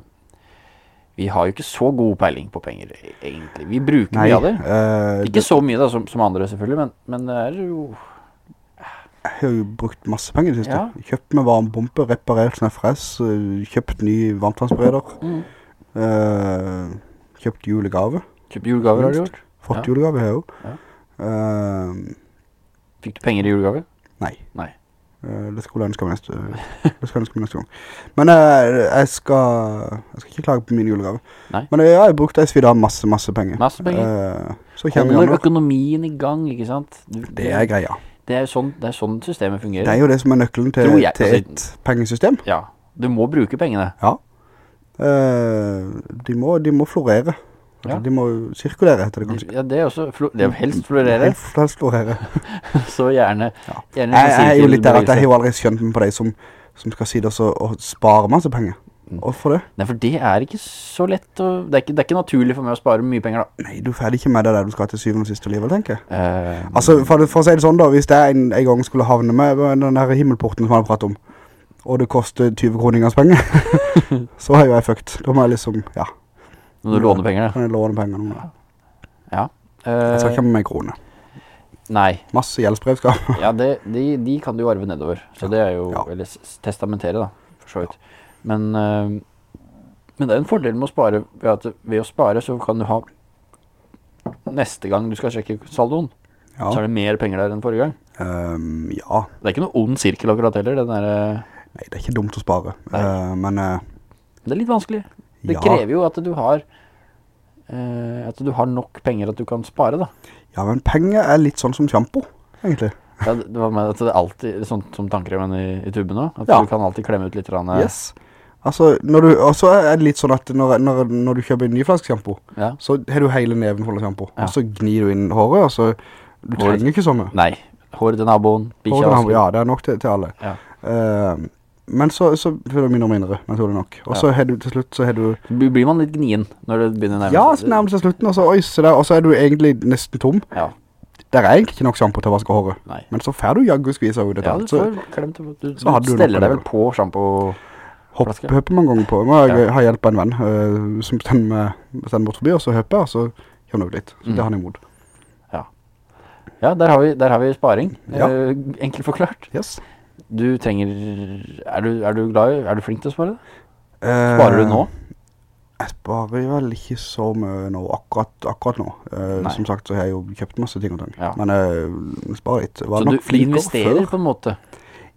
Speaker 1: Vi har jo ikke så god peiling på penger, e- egentlig. Vi bruker mye av det.
Speaker 2: Uh,
Speaker 1: Ikke så mye da, som, som andre selvfølgelig, men, men det er jo
Speaker 2: Jeg har jo brukt masse penger det siste.
Speaker 1: Ja.
Speaker 2: Kjøpt med varmepumpe, reparert sånn fres, øh, kjøpt ny varmtvannsbereder,
Speaker 1: mm.
Speaker 2: uh, kjøpt julegave,
Speaker 1: Kjøpt julegave har du gjort.
Speaker 2: fått
Speaker 1: Ja.
Speaker 2: julegave her jo.
Speaker 1: Ja.
Speaker 2: Uh,
Speaker 1: Fikk du penger i julegave?
Speaker 2: Nei.
Speaker 1: Nei.
Speaker 2: Øh, det skulle jeg ønske meg neste, det skal jeg ønske meg neste gang. Men øh, jeg skal, jeg skal ikke klage på min julegave.
Speaker 1: Nei.
Speaker 2: Men jeg har brukt SVD har masse, masse penger.
Speaker 1: Masse penger.
Speaker 2: Så kommer
Speaker 1: Holder økonomien i gang, ikke sant? Du,
Speaker 2: Det er greia.
Speaker 1: det er sånn, det er sånn systemet fungerer.
Speaker 2: Det er jo det som er nøkkelen til,
Speaker 1: jeg,
Speaker 2: til
Speaker 1: altså-
Speaker 2: et pengesystem.
Speaker 1: Ja, du må bruke pengene.
Speaker 2: Ja. Eh, de, må, de må florere. Altså,
Speaker 1: Ja.
Speaker 2: De må sirkulere, heter det kanskje.
Speaker 1: Ja, det er også, det er jo helst florere,
Speaker 2: Helst, helst florere.
Speaker 1: så gjerne,
Speaker 2: Ja.
Speaker 1: gjerne
Speaker 2: Jeg, jeg er jo litt der at jeg har jo aldri skjønt meg på deg som, som skal si det også, og spare masse penger.
Speaker 1: Mm.
Speaker 2: Hvorfor det?
Speaker 1: Nei, for det er ikke så lett å, det er ikke, det er ikke naturlig for meg å spare mye penger da.
Speaker 2: Nei, du ferdig ikke med det der du skal til syvende og siste livet, tenker jeg.
Speaker 1: uh,
Speaker 2: Altså, for, for å si det sånn da, hvis jeg en, en gang skulle havne med den der himmelporten som jeg har pratet om, og det koster 20 kroningers penger, så er jo jeg fucked. Da må jeg liksom, ja,
Speaker 1: når du låner penger, da.
Speaker 2: Når jeg låner penger nå, da.
Speaker 1: Ja.
Speaker 2: Jeg skal
Speaker 1: Eh,
Speaker 2: ikke med meg kroner.
Speaker 1: nei,
Speaker 2: Masse gjeldsbrev skal
Speaker 1: ja, det, de, de kan du jo arve nedover. Så det er jo,
Speaker 2: Ja.
Speaker 1: eller testamentere da, for så vidt. Men, uh, men det er en fordel med å spare, ved at ved å spare så kan du ha, neste gang du skal sjekke saldoen, så er det mer penger der enn forrige gang.
Speaker 2: Um, ja,
Speaker 1: Det er ikke noe ond sirkel akkurat heller, den der, eh,
Speaker 2: Nei, det er ikke dumt å spare. Eh, men Uh,
Speaker 1: det er litt vanskelig. Det
Speaker 2: ja,
Speaker 1: krever jo at du har, eh, at du har nok penger at du kan spare da.
Speaker 2: ja, men penger er litt sånn som shampoo, egentlig.
Speaker 1: Ja, det var med at det er alltid sånn som tannkremen i, i tuben nå, at
Speaker 2: Ja.
Speaker 1: du kan alltid klemme ut litt grann, eh,
Speaker 2: Yes. Altså, når du, også er det litt sånn at når, når, når du kjøper en ny flaske shampoo,
Speaker 1: Ja.
Speaker 2: så har du hele neven full av shampoo, og så gnir du inn håret, og så, du trenger ikke sånne.
Speaker 1: Nei, håret til naboen,
Speaker 2: Håret
Speaker 1: bikkja.
Speaker 2: Ja, det er nok til, til alle.
Speaker 1: Ja.
Speaker 2: Eh, men så, så blir det mindre og mindre, naturlig nok. Og så
Speaker 1: Ja.
Speaker 2: har du til slutt, så har du,
Speaker 1: blir man litt gnien når det begynner nærmest?
Speaker 2: ja, så nærmest til slutten, og så, oi, se der, og så er du egentlig nesten tom.
Speaker 1: Ja,
Speaker 2: Der er egentlig ikke nok shampoo til å vaske håret.
Speaker 1: nei.
Speaker 2: Men så får du jaggu skvisa ut et
Speaker 1: Ja, du
Speaker 2: Så
Speaker 1: får klemt det. Du,
Speaker 2: så
Speaker 1: du
Speaker 2: du
Speaker 1: steller deg vel
Speaker 2: på
Speaker 1: flaske.
Speaker 2: Hopp, man mange ganger på. Jeg
Speaker 1: Ja.
Speaker 2: ha hjelp av en venn uh, som stender bort forbi, og så høper jeg, og så han også litt. Så
Speaker 1: Mm.
Speaker 2: det har han imot.
Speaker 1: Ja, der har vi, der har vi sparing.
Speaker 2: Ja.
Speaker 1: Uh, enkelt forklart.
Speaker 2: Yes.
Speaker 1: Du trenger, er du, er du glad i, er du flink til å spare?
Speaker 2: Eh,
Speaker 1: Sparer du nå?
Speaker 2: Jeg sparer vel ikke så mye nå, akkurat, akkurat nå. Eh, som sagt så har jeg jo kjøpt masse ting og ting.
Speaker 1: Ja.
Speaker 2: Men jeg sparer litt. Var
Speaker 1: Så du, investerer på en måte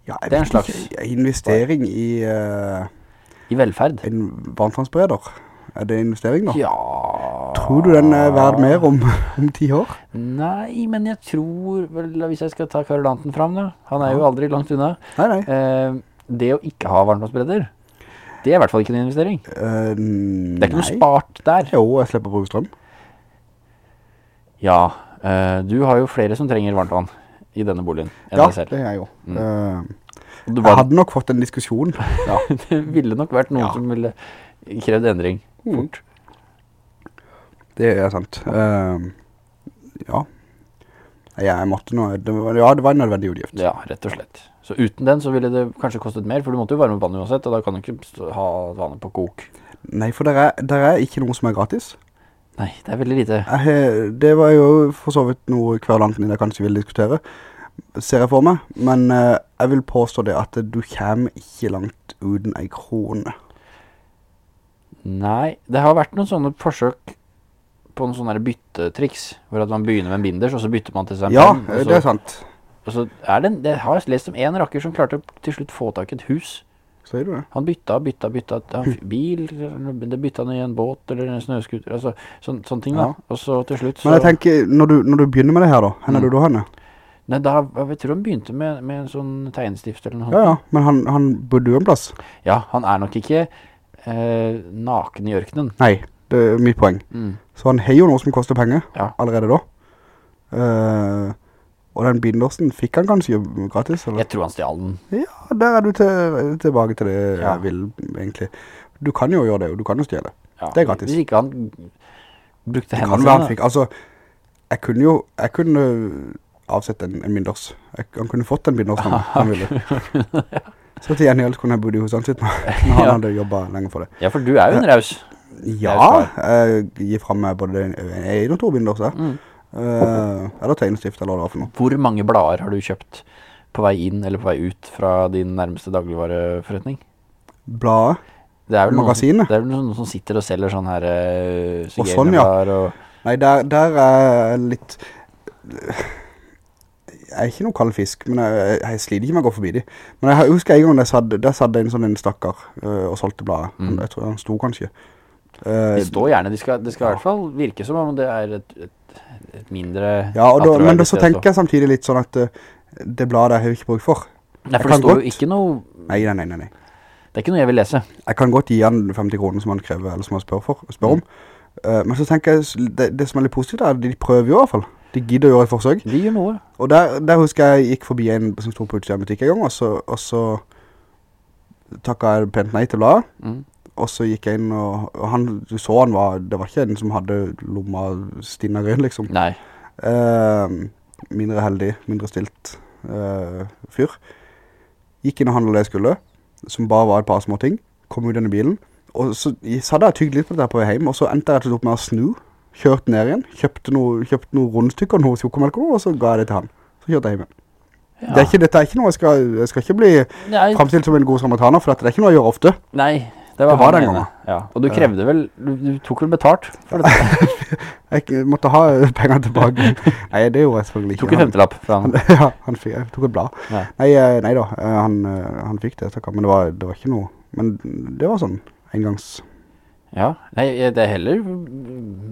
Speaker 2: Ja,
Speaker 1: det er en slags.
Speaker 2: Investering i Uh,
Speaker 1: i velferd?
Speaker 2: en varmtvannsbereder. Er det investering nå?
Speaker 1: Ja,
Speaker 2: Tror du den er verd mer om, om ti år?
Speaker 1: Nei, men jeg tror vel, hvis jeg skal ta kverulanten fram da, han er jo aldri langt unna.
Speaker 2: Nei, nei.
Speaker 1: Eh, det å ikke ha varmtvannsbredder, det er i hvert fall ikke en investering.
Speaker 2: Uh,
Speaker 1: Det er ikke noe spart der.
Speaker 2: Jo, jeg slipper å bruke strøm.
Speaker 1: Ja, eh, du har jo flere som trenger varmtvann i denne boligen enn
Speaker 2: Ja,
Speaker 1: deg selv.
Speaker 2: det er jeg jo.
Speaker 1: Mm.
Speaker 2: Uh,
Speaker 1: var...
Speaker 2: jeg hadde nok fått en diskusjon. Ja.
Speaker 1: det ville nok vært noen
Speaker 2: Ja.
Speaker 1: som ville krevd endring. Fort.
Speaker 2: Det er sant. Uh, ja. Jeg måtte nå, det var, ja, det var en nødvendig utgift.
Speaker 1: Ja, rett og slett. Så uten den så ville det kanskje kostet mer, for du måtte jo varme vannet uansett, og da kan du ikke ha vannet på kok.
Speaker 2: Nei, for der er, der er ikke noe som er gratis.
Speaker 1: Nei, det er veldig lite.
Speaker 2: Jeg, det var jo for så vidt noe kverulanten jeg kanskje vil diskutere, ser jeg for meg. Men eh, jeg vil påstå det at du kommer ikke langt uten en krone.
Speaker 1: Nei, det har vært noen sånne forsøk på noen sånne byttetriks, hvor at man begynner med en binders, og så bytter man til seg en
Speaker 2: Ja,
Speaker 1: pen, så-
Speaker 2: det er sant.
Speaker 1: Og så er det, det har jeg lest om en rakker som klarte å til slutt få tak i et hus.
Speaker 2: Ser du det?
Speaker 1: Han bytta, bytta, bytta. Han bil, det bytta han i en båt eller en snøskuter, altså sån, sånne ting da.
Speaker 2: Ja.
Speaker 1: Og så til slutt så...
Speaker 2: Men jeg tenker, når du, når du begynner med det her da, er
Speaker 1: Mm.
Speaker 2: du da henne?
Speaker 1: Nei, da, jeg tror han begynte med, med en sånn tegnestift eller noe.
Speaker 2: Ja, ja, men han, han bodde jo en plass.
Speaker 1: Ja, han er nok ikke eh, naken i ørkenen.
Speaker 2: Nei, det er mitt poeng.
Speaker 1: Mm.
Speaker 2: Så han har jo noe som koster penger
Speaker 1: Ja.
Speaker 2: allerede da. Eh, og den bindersen fikk han kanskje gratis, eller?
Speaker 1: Jeg tror han stjal den.
Speaker 2: Ja, der er du til, tilbake til det
Speaker 1: Ja.
Speaker 2: jeg vil, egentlig. Du kan jo gjøre det, og du kan jo stjele.
Speaker 1: Ja,
Speaker 2: Det er gratis.
Speaker 1: Hvis ikke han brukte hendene
Speaker 2: kan være han fikk, altså, jeg kunne jo, jeg kunne avsette en, en binders. Jeg, han kunne fått en binders han, han ville. Så til gjengjeld kunne jeg bodd i hos han sitt når han
Speaker 1: Ja.
Speaker 2: hadde jobbet lenge for det.
Speaker 1: Ja, for du er jo en raus.
Speaker 2: Ja, jeg gir frem både en og to binder også.
Speaker 1: Mm.
Speaker 2: Uh, eller tegnestift, eller hva for noe.
Speaker 1: Hvor mange blader har du kjøpt på vei inn eller på vei ut fra din nærmeste dagligvareforretning?
Speaker 2: Bladet,
Speaker 1: Det er vel noen,
Speaker 2: Magasinet?
Speaker 1: det er vel noen som sitter og selger sånn her uh,
Speaker 2: Og sånn, ja.
Speaker 1: og
Speaker 2: nei, der, der er litt... Jeg er ikke noen kald fisk, men jeg, jeg, jeg sliter ikke med å gå forbi de. Men jeg husker en gang der satt, der satt en sånn en stakkar øh, og solgte bladet.
Speaker 1: Mm.
Speaker 2: Jeg tror han sto kanskje. Uh,
Speaker 1: De står gjerne, det skal, det skal i hvert fall virke som om det er et, et, et mindre
Speaker 2: ja, da, men da, så tenker jeg samtidig litt sånn at uh, det bladet har jeg har ikke brukt for.
Speaker 1: Nei, for det
Speaker 2: står
Speaker 1: står jo ikke noe
Speaker 2: Nei, nei, nei, nei.
Speaker 1: Det er ikke noe jeg vil lese.
Speaker 2: Jeg kan godt gi han 50 kroner som han krever, eller som han spør, for, spør om. Uh, men så tenker jeg, det, det som er litt positivt er at de prøver jo i hvert fall. De gidder å gjøre et forsøk.
Speaker 1: De gjør noe.
Speaker 2: Og der, der husker jeg jeg gikk forbi en som stod på utsida en gang, og så, og så takket jeg pent nei til bladet.
Speaker 1: Mm.
Speaker 2: Og så gikk jeg inn, og, og han, du så han var, det var ikke en som hadde lomma stinna grønn, liksom.
Speaker 1: Nei.
Speaker 2: Uh, mindre heldig, mindre stilt uh, fyr. Gikk inn og handlet det jeg skulle, som bare var et par små ting. Kom ut denne bilen. Og så satt jeg og tygde litt på det der på vei hjem, og så endte jeg rett og slett opp med å snu. Kjørte ned igjen, kjøpte noen noe rundstykker, noen sjokomelk og så ga jeg det til han. Så kjørte jeg hjem.
Speaker 1: Ja.
Speaker 2: Det er ikke, dette er ikke noe jeg skal, jeg skal ikke bli
Speaker 1: Nei,
Speaker 2: fremstilt som en god samaritaner, for dette er ikke noe jeg gjør ofte.
Speaker 1: nei, det var,
Speaker 2: Det var den gangen.
Speaker 1: Ja. Og du krevde vel, du, du tok vel betalt for dette?
Speaker 2: Jeg måtte ha penger tilbake. Nei, det gjorde jeg selvfølgelig ikke.
Speaker 1: Tok en femtelapp fra han.
Speaker 2: ja, han fikk, jeg tok et blad.
Speaker 1: Ja.
Speaker 2: Nei, eh, nei da, eh, han, eh, han fikk det, men det var, det var ikke noe, men det var sånn, engangs,
Speaker 1: Ja, nei, det er heller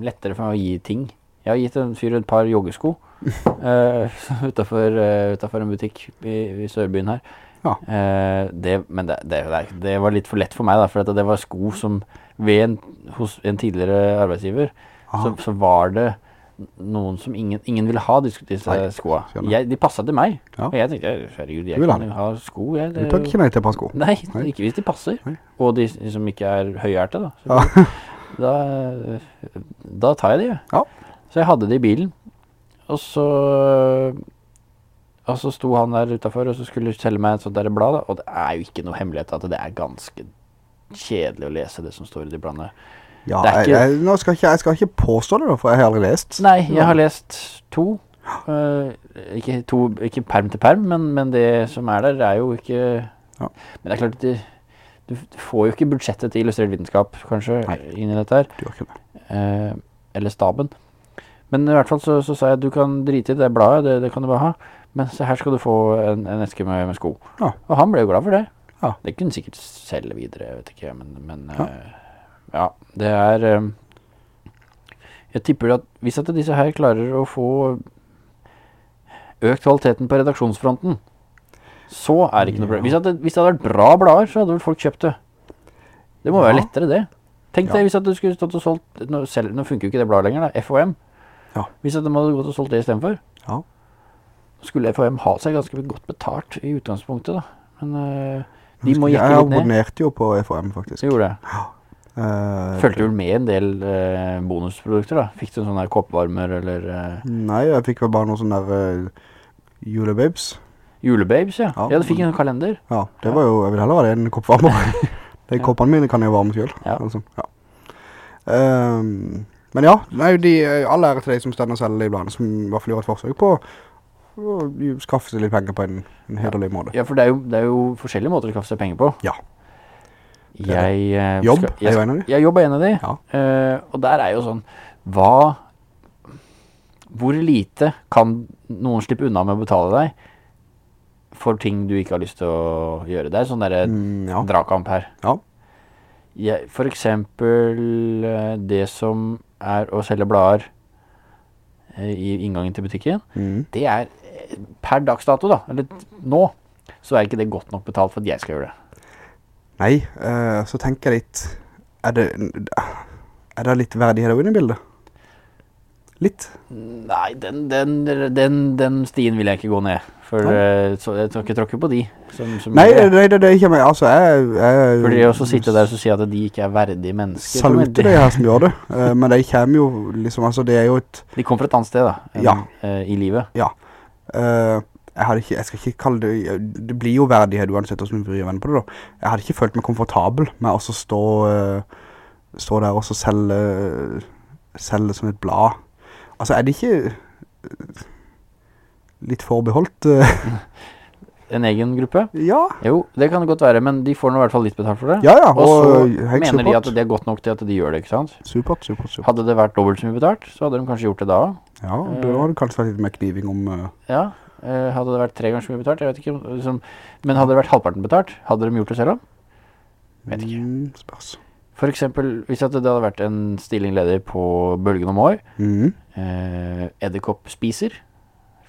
Speaker 1: lettere for meg å gi ting. Jeg har gitt en fyr et par joggesko uh, utenfor, uh, utenfor en butikk i, i Sørbyen her.
Speaker 2: Ja.
Speaker 1: Uh, det, men det, det, det, det var litt for lett for meg da, for det var sko som ved en, hos en tidligere arbeidsgiver, så, så var det noen som ingen, ingen ville ha disse, disse skoene. Jeg, de passet til meg.
Speaker 2: Ja.
Speaker 1: Og jeg tenkte, herregud, jeg kan ha sko. Jeg,
Speaker 2: du tar ikke nei til et par sko.
Speaker 1: Nei,
Speaker 2: Nei.
Speaker 1: ikke hvis de passer.
Speaker 2: Nei.
Speaker 1: Og de som ikke er høyhjerte, da.
Speaker 2: Ja.
Speaker 1: da, da tar jeg de,
Speaker 2: Ja.
Speaker 1: Så jeg hadde de i bilen. Og så Og så sto han der utenfor, og så skulle selge meg et sånt der blad. Da. Og det er jo ikke noe hemmelighet at det er ganske kjedelig å lese det som står i de bladene.
Speaker 2: Ja,
Speaker 1: er
Speaker 2: jeg, jeg, skal ikke, jeg skal ikke påstå det da, for jeg har aldri lest.
Speaker 1: Nei, jeg har lest to. Uh, ikke, to, ikke perm til perm, men, men det som er der, er jo ikke
Speaker 2: Ja.
Speaker 1: Men det er klart, det, du du får jo ikke budsjettet til illustrert vitenskap, kanskje,
Speaker 2: Nei.
Speaker 1: inn i dette her.
Speaker 2: Du gjør ikke det.
Speaker 1: Uh, eller staben. Men i hvert fall så, så sa jeg du kan drite i det bladet, det, det kan du bare ha. Men så her skal du få en, en eske med, med sko.
Speaker 2: Ja.
Speaker 1: Og han ble jo glad for det.
Speaker 2: Ja.
Speaker 1: Det kunne sikkert selge videre, jeg vet ikke, men, men
Speaker 2: Ja.
Speaker 1: Ja, det er eh, Jeg tipper at hvis at disse her klarer å få økt kvaliteten på redaksjonsfronten, så er det ikke noe problem. Hvis, det, hvis det hadde vært bra blader, så hadde vel folk kjøpt det. Det må være lettere, det. Tenk
Speaker 2: Ja.
Speaker 1: deg hvis at du skulle stått og solgt Nå, selv, nå funker jo ikke det bladet lenger, da. FOM.
Speaker 2: Ja.
Speaker 1: Hvis at de hadde gått og solgt det i
Speaker 2: stedet
Speaker 1: for. Ja. skulle FOM ha seg ganske godt betalt i utgangspunktet, da. Men øh, de må
Speaker 2: Jeg
Speaker 1: jekke litt ned.
Speaker 2: abonnerte jo på FOM, faktisk.
Speaker 1: Så gjorde det.
Speaker 2: Eh,
Speaker 1: Følte vel med en del uh, bonusprodukter, da. Fikk du en sånn der koppvarmer eller Uh...
Speaker 2: Nei, jeg fikk vel bare noen sånne der uh, julebabes.
Speaker 1: Julebabes, ja.
Speaker 2: Ja.
Speaker 1: Ja, du fikk en kalender.
Speaker 2: Ja, det var jo, jeg vil heller ha det en koppvarmer. De koppene mine kan jeg varme selv.
Speaker 1: Ja.
Speaker 2: Altså, ja. Um, men ja, nei, de, all ære til de som stender selv i bladet, som i hvert fall gjør et forsøk på å skaffe seg litt penger på en, en hederlig måte.
Speaker 1: Ja, for det er, jo, det er jo forskjellige måter å skaffe seg penger på.
Speaker 2: Ja.
Speaker 1: Jeg, uh,
Speaker 2: Jobb
Speaker 1: skal-
Speaker 2: er
Speaker 1: jeg,
Speaker 2: jo en av de.
Speaker 1: Jeg jobb er en av de.
Speaker 2: Ja.
Speaker 1: Uh, og der er jo sånn Hva Hvor lite kan noen slippe unna med å betale deg for ting du ikke har lyst til å gjøre? Det er sånn der
Speaker 2: Mm, ja.
Speaker 1: drakamp her.
Speaker 2: Ja.
Speaker 1: Jeg, for eksempel eh, det som er å selge blader i inngangen til butikken.
Speaker 2: Mm.
Speaker 1: Det er per dags dato, da, eller nå, så er ikke det godt nok betalt for at jeg skal gjøre det.
Speaker 2: Nei, uh, så tenker jeg litt, er det, er det litt verdig heroin i bildet? Litt?
Speaker 1: Nei, den, den, den, den stien vil jeg ikke gå ned. For eh, så jeg skal ikke tråkke på de. Som, som
Speaker 2: Nei,
Speaker 1: det.
Speaker 2: det, det er ikke meg, altså, jeg... jeg
Speaker 1: For de også sitte der og si at de ikke er verdige mennesker. Salute er-
Speaker 2: Saluter de her som gjør det, eh, men de kommer jo liksom, altså det er jo et,
Speaker 1: De kommer fra et annet sted, da. enn,
Speaker 2: Ja.
Speaker 1: I livet.
Speaker 2: ja, eh, jeg ikke, jeg skal ikke kalle det, det blir jo verdighet uansett hvordan du vrir venn på det da. Jeg hadde ikke følt meg komfortabel med å stå, eh, stå der og selge, selge som et blad. Altså er det ikke eh, litt forbeholdt? eh?
Speaker 1: En egen gruppe?
Speaker 2: ja,
Speaker 1: Jo, det kan det godt være, men de får nå i hvert fall litt betalt for det.
Speaker 2: ja, ja,
Speaker 1: Og så
Speaker 2: mener
Speaker 1: mener de at det er godt nok til at de gjør det, ikke sant?
Speaker 2: Supert, supert, supert.
Speaker 1: Hadde det vært dobbelt så mye betalt, så hadde de kanskje gjort det da.
Speaker 2: Ja, da hadde det kanskje vært litt mer kniving om... Uh,
Speaker 1: Ja, hadde det vært tre ganger så mye betalt, jeg vet ikke. Liksom, men hadde det vært halvparten betalt, hadde de gjort det selv om? Vet ikke.
Speaker 2: Mm, spørs.
Speaker 1: For eksempel, hvis det hadde vært en stilling ledig på Bølgen om år,
Speaker 2: mm.
Speaker 1: eh, edderkopp spiser.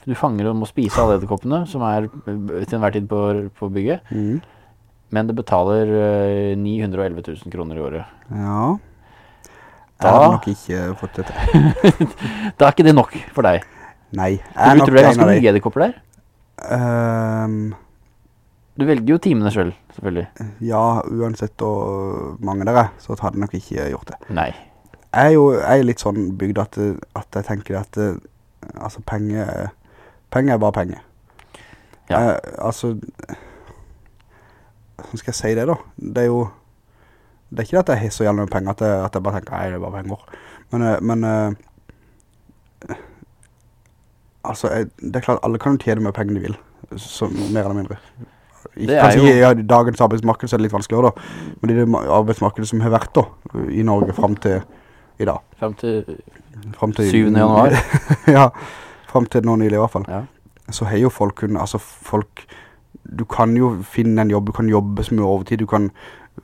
Speaker 1: Du fanger og må spise alle edderkoppene som er eh, til enhver tid på, på bygget.
Speaker 2: mm.
Speaker 1: Men det betaler eh, 911 000 kroner i året.
Speaker 2: Ja.
Speaker 1: Da-
Speaker 2: Jeg hadde nok ikke fått det til.
Speaker 1: Da er ikke det nok for deg.
Speaker 2: Nei, jeg
Speaker 1: du tror det er ganske mye edderkopper der?
Speaker 2: Um,
Speaker 1: Du velger jo timene selv, selvfølgelig.
Speaker 2: ja, uansett hvor mange der er, så hadde jeg nok ikke gjort det.
Speaker 1: Nei.
Speaker 2: Jeg er jo jeg er litt sånn bygd at, at jeg tenker at eh, altså penger, penger er bare penger.
Speaker 1: Ja.
Speaker 2: Jeg, altså, hvordan skal jeg si det da? Det er jo, det er ikke det at jeg har så gjeldig med penger, at jeg, at jeg bare tenker, nei, det er bare penger. Men, eh, men eh, altså, jeg, det er klart, alle kan jo tjene med penger de vil, så, mer eller mindre.
Speaker 1: I,
Speaker 2: kanskje i dagens arbeidsmarked så er det litt vanskeligere da, men det er det arbeidsmarkedet som har vært da, i Norge frem til i dag.
Speaker 1: Frem til
Speaker 2: Frem til
Speaker 1: 7. januar.
Speaker 2: ja, frem til nå nylig i hvert fall.
Speaker 1: Ja.
Speaker 2: Så har jo folk kun, altså folk, du kan jo finne en jobb, du kan jobbe så mye overtid, du kan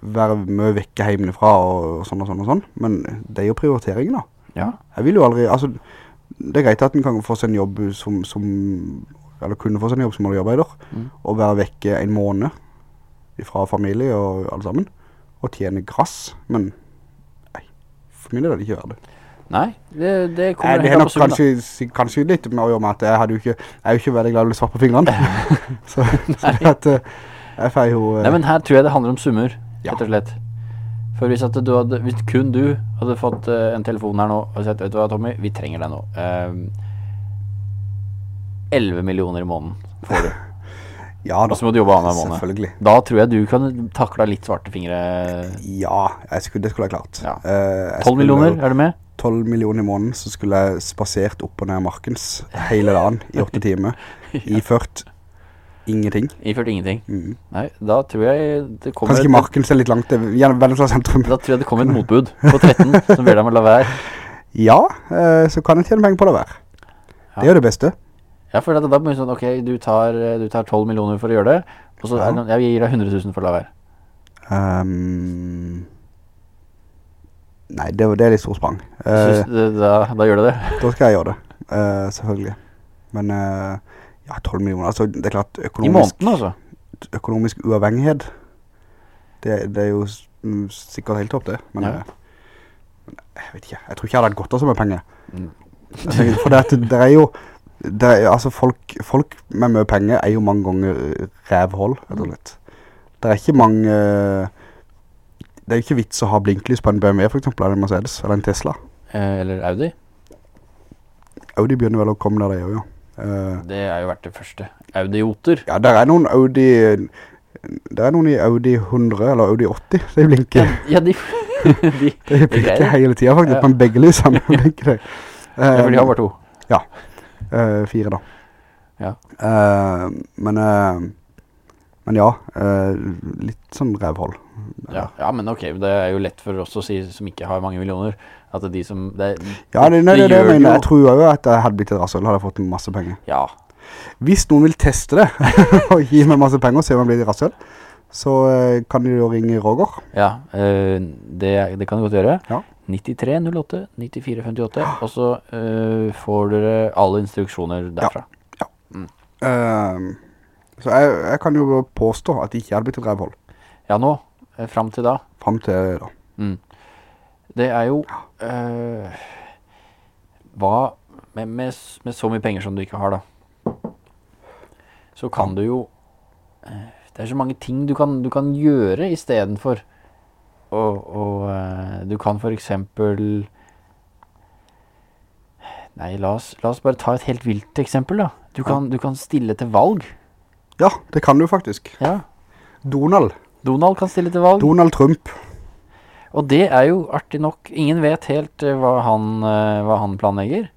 Speaker 2: være mye vekke hjemmefra og, og sånn og sånn og sånn, men det er jo prioriteringen da.
Speaker 1: Ja.
Speaker 2: Jeg vil jo aldri, altså, det er greit at en kan få seg en jobb som, som eller kunne få seg en jobb som oljearbeider,
Speaker 1: Mm.
Speaker 2: og være vekke en måned fra familie og alle sammen, og tjene grass, men nei, for min del er det ikke verdt det.
Speaker 1: Nei, det, det
Speaker 2: Nei,
Speaker 1: kommer
Speaker 2: det
Speaker 1: helt an på summen,
Speaker 2: kanskje, kanskje litt med å gjøre med at jeg, hadde jo ikke, jeg er jo ikke veldig glad i å bli svart på fingrene. så, så det at eh, jeg feier jo... eh,
Speaker 1: Nei, men her tror jeg det handler om summer,
Speaker 2: Ja.
Speaker 1: rett og slett. For hvis, du hadde, hvis kun du hadde fått eh, en telefon her nå og sett vet du hva Tommy, vi trenger deg nå. Um, 11 millioner i måneden får du.
Speaker 2: ja da,
Speaker 1: Og så må du jobbe annenhver måned.
Speaker 2: selvfølgelig.
Speaker 1: Da tror jeg du kan takle litt svarte fingre.
Speaker 2: Ja, skulle, det skulle jeg klart.
Speaker 1: Ja.
Speaker 2: Eh, jeg
Speaker 1: 12 millioner, er du med?
Speaker 2: 12 millioner i måneden, så skulle jeg spasert opp og ned markens hele dagen i 8 timer. Iført ingenting.
Speaker 1: Innført ingenting.
Speaker 2: Mm.
Speaker 1: Nei, da tror jeg det kommer
Speaker 2: Kanskje Marken markens er litt langt, det er Vennesla sentrum.
Speaker 1: Da tror jeg det kommer et motbud på 13 som ber deg å la være.
Speaker 2: Ja, eh, så kan jeg tjene penger på å la
Speaker 1: Ja.
Speaker 2: Det er jo det beste.
Speaker 1: Ja, for da blir det sånn, ok, du tar, du tar 12 millioner for å gjøre det, og så
Speaker 2: Ja.
Speaker 1: jeg gir deg 100 000 for å la være.
Speaker 2: Um, Nei, det, det er litt stor sprang.
Speaker 1: Uh, da, da gjør du det.
Speaker 2: da skal jeg gjøre det, uh, selvfølgelig. Men eh, ja, 12 millioner, altså det er klart
Speaker 1: I måneden altså.
Speaker 2: økonomisk uavhengighet, det, det er jo mm, sikkert helt topp det. Men,
Speaker 1: Ja.
Speaker 2: eh, men jeg vet ikke, jeg tror ikke jeg hadde hatt godt av så mye penger.
Speaker 1: Mm.
Speaker 2: For det, det er jo, det er, altså folk, folk med mye penger er jo mange ganger revhold, rett og slett. Det er ikke mange, eh, det er jo ikke vits å ha blinklys på en BMW for eksempel, eller en Mercedes, eller en Tesla.
Speaker 1: Eh, eller Audi.
Speaker 2: Audi begynner vel å komme der, det gjør jo. Eh,
Speaker 1: Det er jo vært det første. Audioter.
Speaker 2: Ja, der er noen Audi Der er noen i Audi 100 Eller Audi 80 de blinker
Speaker 1: Ja, de, de
Speaker 2: de blinker hele tiden faktisk
Speaker 1: Ja.
Speaker 2: Men begge lysene blinker det
Speaker 1: Ja, for de har bare to.
Speaker 2: Eh, Fire da
Speaker 1: Ja.
Speaker 2: Uh, Men Men ja eh, Litt sånn revhold
Speaker 1: Ja, ja, men ok, det er jo lett for oss å si som ikke har mange millioner, at det er de som... Det,
Speaker 2: Ja, det, nei, det, det jeg mener. Jeg tror jo at jeg hadde blitt et rassøl, Hadde jeg fått masse penger.
Speaker 1: Ja,
Speaker 2: Hvis noen vil teste det Og gi meg masse penger Og se om jeg blir et rasshøl Så eh, kan du jo ringe Roger.
Speaker 1: Ja eh, det, det kan du godt gjøre.
Speaker 2: Ja.
Speaker 1: 93 08 94 58, og så eh, får dere alle instruksjoner derfra.
Speaker 2: Eh, Så jeg, jeg kan jo påstå At det ikke hadde blitt et revhold
Speaker 1: Ja, nå, eh, frem til da.
Speaker 2: Frem til da
Speaker 1: Mm. Det er jo Øh, Hva med, med, med så mye penger som du ikke har, da, så kan du jo Øh, Det er så mange ting du kan, du kan gjøre for Og, og øh, du kan for eksempel Nei, la oss, la oss bare ta et helt vilt eksempel, da. Du kan, du kan stille til valg.
Speaker 2: Ja, det kan du faktisk
Speaker 1: Ja.
Speaker 2: Donald
Speaker 1: Donald kan stille til valg.
Speaker 2: Donald Trump
Speaker 1: Og det er jo artig nok. Ingen vet helt eh, hva, han, eh, hva han planlegger.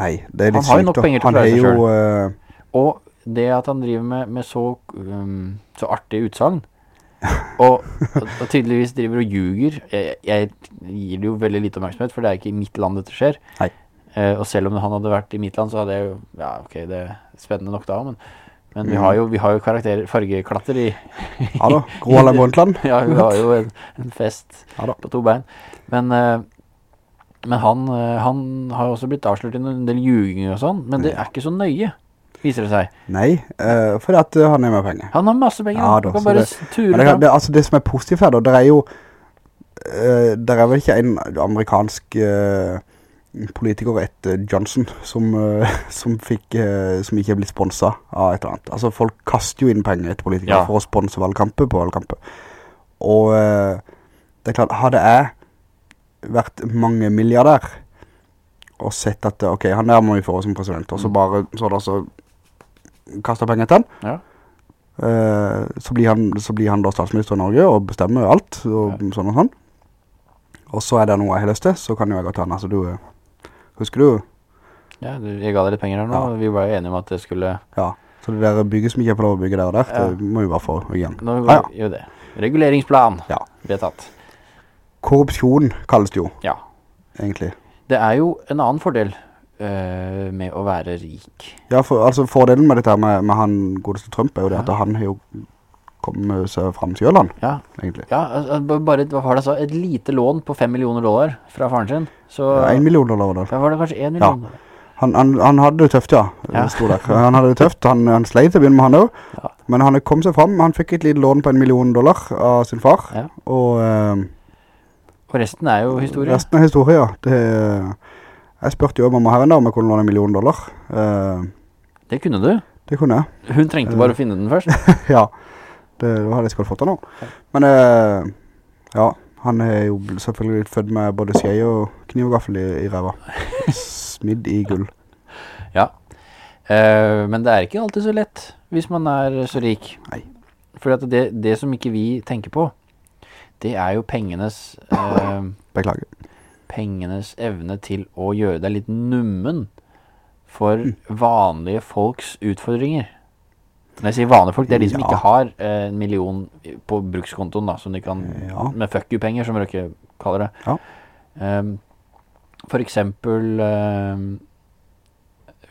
Speaker 2: Nei, det er litt sykt.
Speaker 1: Han har jo nok penger til å klare seg
Speaker 2: jo Uh...
Speaker 1: Og det at han driver med, med så, um, så artig utsagn, og, og, og tydeligvis driver og ljuger jeg, jeg gir det jo veldig lite oppmerksomhet, for det er ikke i mitt land dette skjer.
Speaker 2: Nei.
Speaker 1: Uh, og selv om han hadde vært i mitt land, så hadde jeg jo Ja, ok, det er spennende nok da, men, men vi,
Speaker 2: Mm.
Speaker 1: har jo, vi har jo karakterer, fargeklatter i
Speaker 2: Ja da, Gro Harlem Brundtland
Speaker 1: Ja, vi har jo en, en fest
Speaker 2: Ja
Speaker 1: på to bein. Men, eh, men han, eh, han har også blitt avslørt i en del ljuging og sånn, men det er ikke så nøye, viser det seg.
Speaker 2: Nei, uh, fordi at han er med penger
Speaker 1: Han har masse penger,
Speaker 2: Ja
Speaker 1: han kan bare
Speaker 2: det-
Speaker 1: ture
Speaker 2: det, det, altså det som er positivt her da, det er jo uh, Det er vel ikke en amerikansk eh, politiker etter Johnson som, eh, som, fikk, eh, som ikke er blitt sponset av et eller annet. Altså folk kaster jo inn penger etter politikere
Speaker 1: Ja.
Speaker 2: for å sponse valgkamper på valgkamper. Og eh, det er klart, hadde jeg vært mange milliarder og sett at, ok, han der må vi få som president, og så
Speaker 1: Mm.
Speaker 2: bare, så da så kastet penger etter han,
Speaker 1: Ja.
Speaker 2: Eh, så, blir han, så blir han da statsminister i Norge og bestemmer alt og
Speaker 1: Ja.
Speaker 2: sånn og sånn. Og så er det noe jeg har lyst til, så kan jo jeg gå til han. Altså, du, eh, husker du?
Speaker 1: Ja, du, jeg ga deg litt penger her nå,
Speaker 2: Ja.
Speaker 1: vi var jo enige om at det skulle...
Speaker 2: Ja. Så det der bygget som ikke er på lov å bygge der og der,
Speaker 1: Ja.
Speaker 2: det må vi bare få igjen.
Speaker 1: Nå
Speaker 2: ah, ja.
Speaker 1: gjør det. Reguleringsplan,
Speaker 2: Ja.
Speaker 1: vedtatt.
Speaker 2: Korrupsjon kalles det jo,
Speaker 1: Ja.
Speaker 2: egentlig.
Speaker 1: Det er jo en annen fordel øh, med å være rik.
Speaker 2: Ja, for, altså fordelen med dette med, med han godeste Trump er jo det at han har jo kommet seg frem til Jørland,
Speaker 1: Ja,
Speaker 2: egentlig.
Speaker 1: ja bare, hva det så? Et lite lån på 5 millioner dollar fra faren sin. Så
Speaker 2: Ja, 1 million dollar var det.
Speaker 1: var det kanskje 1 million dollar.
Speaker 2: Han, han, han hadde det tøft, ja.
Speaker 1: Ja.
Speaker 2: Han hadde det tøft. Han, han sleit til å begynne med han også.
Speaker 1: Ja.
Speaker 2: Men han kom seg frem. Han fikk et lite lån på 1 million dollar av sin far.
Speaker 1: Ja.
Speaker 2: Og eh,
Speaker 1: Og resten er jo historie.
Speaker 2: resten er historie, ja. Det, jeg spurte jo mamma her enda om jeg kunne låne en million dollar. Eh,
Speaker 1: Det kunne du.
Speaker 2: det kunne jeg.
Speaker 1: Hun trengte bare å finne den først.
Speaker 2: ja. Det, det hadde jeg sikkert fått det nå. Men eh, ja, han er jo selvfølgelig født med både skjei og kniv og gaffel i, i ræva. Smidd i gull.
Speaker 1: Ja. Eh, men det er ikke alltid så lett hvis man er så rik.
Speaker 2: Nei.
Speaker 1: For det, det som ikke vi tenker på, det er jo pengenes eh,
Speaker 2: Beklager.
Speaker 1: pengenes evne til å gjøre deg litt nummen for
Speaker 2: Mm.
Speaker 1: vanlige folks utfordringer. Når jeg sier vanlige folk, det er de som
Speaker 2: Ja.
Speaker 1: ikke har eh, en million på brukskontoen, da, som de kan,
Speaker 2: Ja.
Speaker 1: med fuck you-penger, som Røkke kaller det.
Speaker 2: Ja.
Speaker 1: Um, for eksempel, um,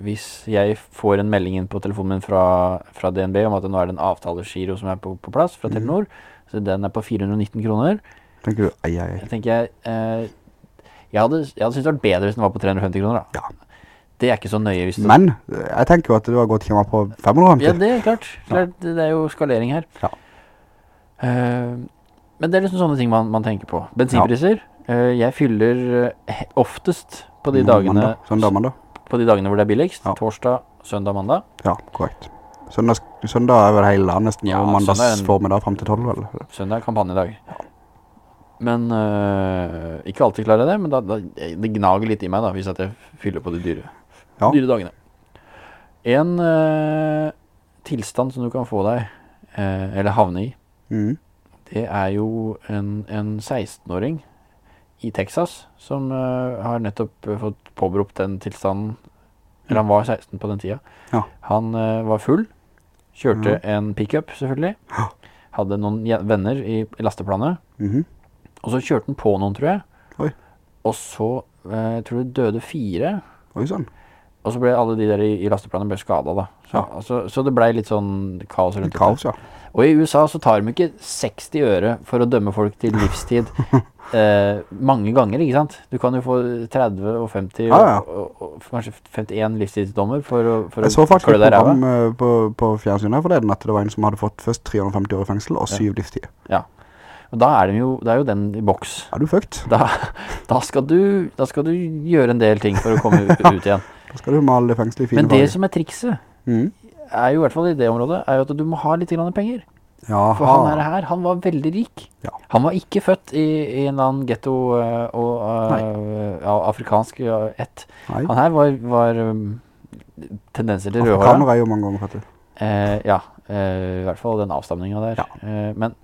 Speaker 1: hvis jeg får en melding inn på telefonen min fra, fra DNB om at nå er det en avtalegiro som er på, på plass fra
Speaker 2: Telenor,
Speaker 1: Telenor, så den er på 419 kroner,
Speaker 2: tenker du, ei, ei, ei.
Speaker 1: Jeg tenker jeg, eh, jeg hadde, jeg hadde syntes det var bedre hvis den var på 350 kroner da.
Speaker 2: Ja.
Speaker 1: Det er ikke så nøye hvis du...
Speaker 2: Men, jeg tenker jo at du har gått hjemme på 550.
Speaker 1: Ja, det er klart. klart det er jo skalering her.
Speaker 2: Ja.
Speaker 1: Uh, men det er liksom sånne ting man, man tenker på. Bensinpriser. eh, jeg fyller eh, oftest på de, dagene,
Speaker 2: Mandag, søndag, mandag.
Speaker 1: på de dagene hvor det er billigst.
Speaker 2: Ja.
Speaker 1: Torsdag, søndag, mandag.
Speaker 2: Ja, korrekt. Søndag, søndag vel hele dagen nesten,
Speaker 1: Ja,
Speaker 2: og mandags
Speaker 1: en-
Speaker 2: formiddag frem til 12, vel?
Speaker 1: Søndag er kampanjedag. Men øh, ikke alltid klarer jeg det, men da, da, det gnager litt i meg da, hvis jeg fyller på det dyre,
Speaker 2: Ja.
Speaker 1: dyre dagene. En eh, tilstand som du kan få deg, eh, eller havne i,
Speaker 2: mm.
Speaker 1: det er jo en, en 16-åring i Texas som eh, har nettopp eh, fått påberopt den tilstanden, eller han var 16 på den tida.
Speaker 2: Ja.
Speaker 1: Han eh, var full, kjørte
Speaker 2: Ja.
Speaker 1: en pickup selvfølgelig,
Speaker 2: Ja.
Speaker 1: hadde noen venner i, i lasteplanet,
Speaker 2: Mhm.
Speaker 1: og så kjørte han på noen, tror jeg.
Speaker 2: Oi.
Speaker 1: Og så, eh, jeg tror det døde fire,
Speaker 2: Oi, sånn.
Speaker 1: Og så ble alle de der i, i lasteplanet ble skadet da. Så,
Speaker 2: Ja.
Speaker 1: altså, så det ble litt sånn kaos rundt.
Speaker 2: Kaos, ja.
Speaker 1: Og i USA så tar de ikke 60 øre for å dømme folk til livstid eh, mange ganger, ikke sant? Du kan jo få 30 og 50
Speaker 2: Ja, ja.
Speaker 1: Og, og, og kanskje 51 livstidsdommer for å, for
Speaker 2: Jeg så faktisk et program eh, på, på fjernsynet forleden at det var en som hadde fått først 350 år i fengsel og
Speaker 1: Ja.
Speaker 2: syv livstid.
Speaker 1: Og da er, de jo, er jo den i boks.
Speaker 2: Er du fucked?
Speaker 1: Da, da, skal du, da skal du gjøre en del ting for å komme ut, ut igjen.
Speaker 2: Da skal du male fengselet i fine
Speaker 1: Men det
Speaker 2: farger.
Speaker 1: som er trikset,
Speaker 2: mm.
Speaker 1: er jo i hvert fall i det området, er jo at du må ha litt grann penger.
Speaker 2: Jaha.
Speaker 1: For han her, her, han var veldig rik.
Speaker 2: Ja.
Speaker 1: Han var ikke født i, i en annen ghetto eh, og uh, ja, afrikansk ja, ett.
Speaker 2: Nei.
Speaker 1: Han her var, var um, tendenser til rødhåret.
Speaker 2: Afrikaner er jo mange ganger, vet.
Speaker 1: Eh, ja, eh, i hvert fall den avstamningen der. Eh, men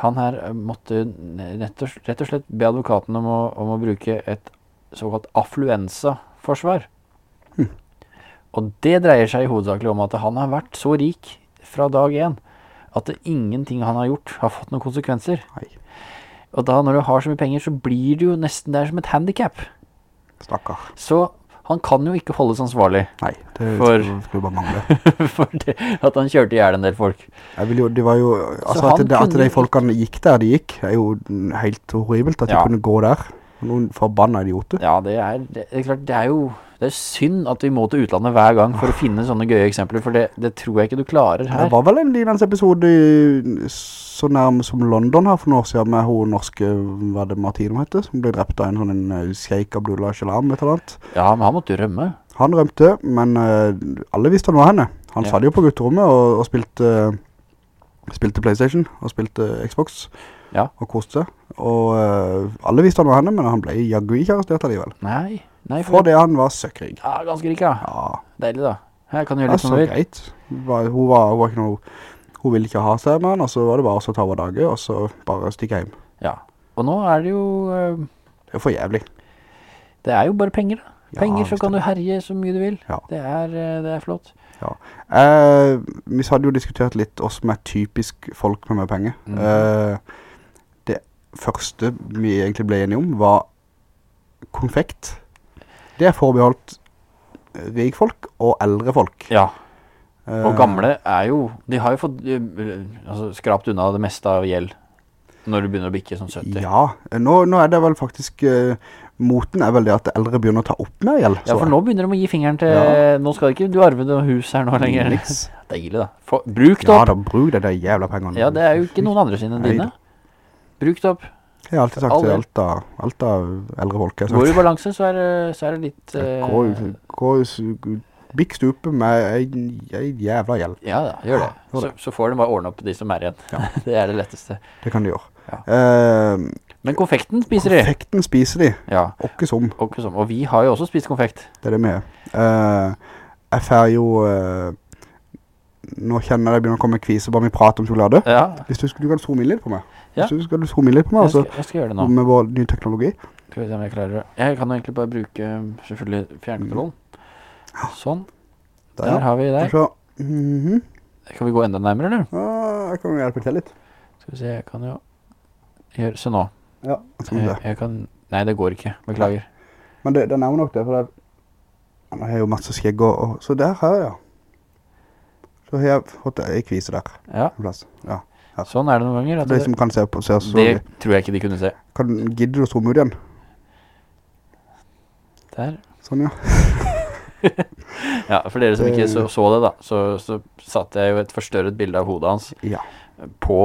Speaker 1: han her eh, måtte rett og, slett be advokaten om å, om å bruke et såkalt affluensaforsvar. Og det dreier seg hovedsakelig om at han har vært så rik fra dag én at det ingenting han har gjort, har fått noen konsekvenser.
Speaker 2: Nei.
Speaker 1: Og da når du har så mye penger, så blir du jo nesten der som et handicap.
Speaker 2: Stakkar.
Speaker 1: Så han kan jo ikke holdes ansvarlig
Speaker 2: Nei, det
Speaker 1: For-
Speaker 2: skulle, bare mangle.
Speaker 1: for det, at han kjørte ihjel en del folk.
Speaker 2: Jeg vil jo, det var jo, altså at, det, at de folkene gikk der de gikk, er jo helt horribelt at de kunne gå der. Noen forbanna idioter.
Speaker 1: Ja, det er, det er klart, det er jo det er synd at vi må til utlandet hver gang for å finne sånne gøye eksempler, for det, det tror jeg ikke du klarer her.
Speaker 2: Det var vel en lignende episode så nærme som London her for noen år siden med hun norske, hva det Martino heter, som ble drept av en sånn en av Sheikh Abdullah Shalam, et eller annet.
Speaker 1: Ja, men han måtte jo rømme.
Speaker 2: Han rømte, men eh, alle visste han var henne. Han
Speaker 1: Ja.
Speaker 2: satt jo på gutterommet og, og spilte, spilte Playstation og spilte Xbox
Speaker 1: Ja.
Speaker 2: og koste seg. Og uh, alle visste han var henne, men han ble jaggu ikke arrestert alligevel.
Speaker 1: Nei, nei,
Speaker 2: For det han var søkkrig.
Speaker 1: Ja, ganske rik, ja.
Speaker 2: Ja,
Speaker 1: Deilig da. Her kan du
Speaker 2: det
Speaker 1: gjøre
Speaker 2: er
Speaker 1: litt som
Speaker 2: så
Speaker 1: du vil.
Speaker 2: greit. Hun var, hun, var, hun var noe, hun ville ikke ha seg med han, og så var det bare å ta over dagen, og så bare stikke hjem.
Speaker 1: Ja. Og nå er det jo, Uh...
Speaker 2: Det er for jævlig.
Speaker 1: det er jo bare penger da.
Speaker 2: Ja,
Speaker 1: Penger, så kan
Speaker 2: er
Speaker 1: du herje så mye du vil.
Speaker 2: Ja.
Speaker 1: Det er, øh, det er flott.
Speaker 2: Eh, vi hadde jo diskutert litt oss er typisk folk med mye penger.
Speaker 1: Mm.
Speaker 2: Eh, det første vi egentlig ble enige om var konfekt. Det er forbeholdt rikfolk og eldre folk.
Speaker 1: Ja,
Speaker 2: Eh,
Speaker 1: og gamle er jo, de har jo fått øh, altså, skrapt unna det meste av gjeld når du begynner å bikke som 70.
Speaker 2: Ja, nå, nå er det vel faktisk uh, Moten er vel det at eldre begynner å ta opp mer gjeld.
Speaker 1: Ja, for
Speaker 2: jeg.
Speaker 1: nå begynner de å gi fingeren til
Speaker 2: Ja.
Speaker 1: Nå skal ikke du arve noe hus her nå lenger.
Speaker 2: Niks.
Speaker 1: Deilig, da. For, bruk det opp.
Speaker 2: Ja da, bruk det der jævla pengene.
Speaker 1: Ja, det er jo ikke noen andre sine enn dine. Bruk det opp.
Speaker 2: Jeg har alltid sagt til
Speaker 1: del.
Speaker 2: alt av, alt av eldre folk.
Speaker 1: Går du i balanse, så er så er det litt Uh,
Speaker 2: går, gå, s- bikk stupe med en, en jævla gjeld.
Speaker 1: Ja da, gjør det.
Speaker 2: Gjør
Speaker 1: Så, så får de bare ordne opp de som er igjen.
Speaker 2: Ja.
Speaker 1: det er det letteste.
Speaker 2: Det kan de gjøre.
Speaker 1: Ja.
Speaker 2: Uh,
Speaker 1: Men konfekten spiser de.
Speaker 2: konfekten spiser de.
Speaker 1: Ja,
Speaker 2: Åkke som.
Speaker 1: sånn. og vi har jo også spist konfekt.
Speaker 2: Det er det vi er. Eh, jeg får jo... Uh, nå kjenner jeg det begynner å komme kvise bare vi prater om sjokolade.
Speaker 1: Ja,
Speaker 2: Hvis du, du kan zoome inn litt på meg.
Speaker 1: Ja.
Speaker 2: Så skal du zoome litt på meg,
Speaker 1: jeg
Speaker 2: altså,
Speaker 1: skal, jeg skal gjøre det nå.
Speaker 2: med vår ny teknologi.
Speaker 1: Skal vi se om jeg klarer det. Jeg kan jo egentlig bare bruke selvfølgelig fjernkontrollen. Sånn.
Speaker 2: Der,
Speaker 1: Der har vi deg.
Speaker 2: se. Mhm.
Speaker 1: Kan vi gå enda nærmere, eller?
Speaker 2: Ja, jeg kan jo hjelpe til litt.
Speaker 1: Skal vi se, jeg kan jo gjøre Se nå.
Speaker 2: Ja, sånn
Speaker 1: Jeg,
Speaker 2: det.
Speaker 1: jeg kan Nei, det går ikke. Beklager.
Speaker 2: Men det, det er nærmere nok det, for det, han har jo masse skjegg og, og så der her, ja. Så har jeg fått en kvise der,
Speaker 1: Ja.
Speaker 2: plass. Ja.
Speaker 1: Sånn er det noen ganger.
Speaker 2: De
Speaker 1: det,
Speaker 2: som kan se på, se så
Speaker 1: det tror jeg ikke de kunne se.
Speaker 2: Kan, gidder du å zoome ut igjen?
Speaker 1: Der.
Speaker 2: Sånn, ja.
Speaker 1: Ja, for dere som ikke så, så det da, så, så satte jeg jo et forstørret bilde av hodet hans
Speaker 2: Ja.
Speaker 1: på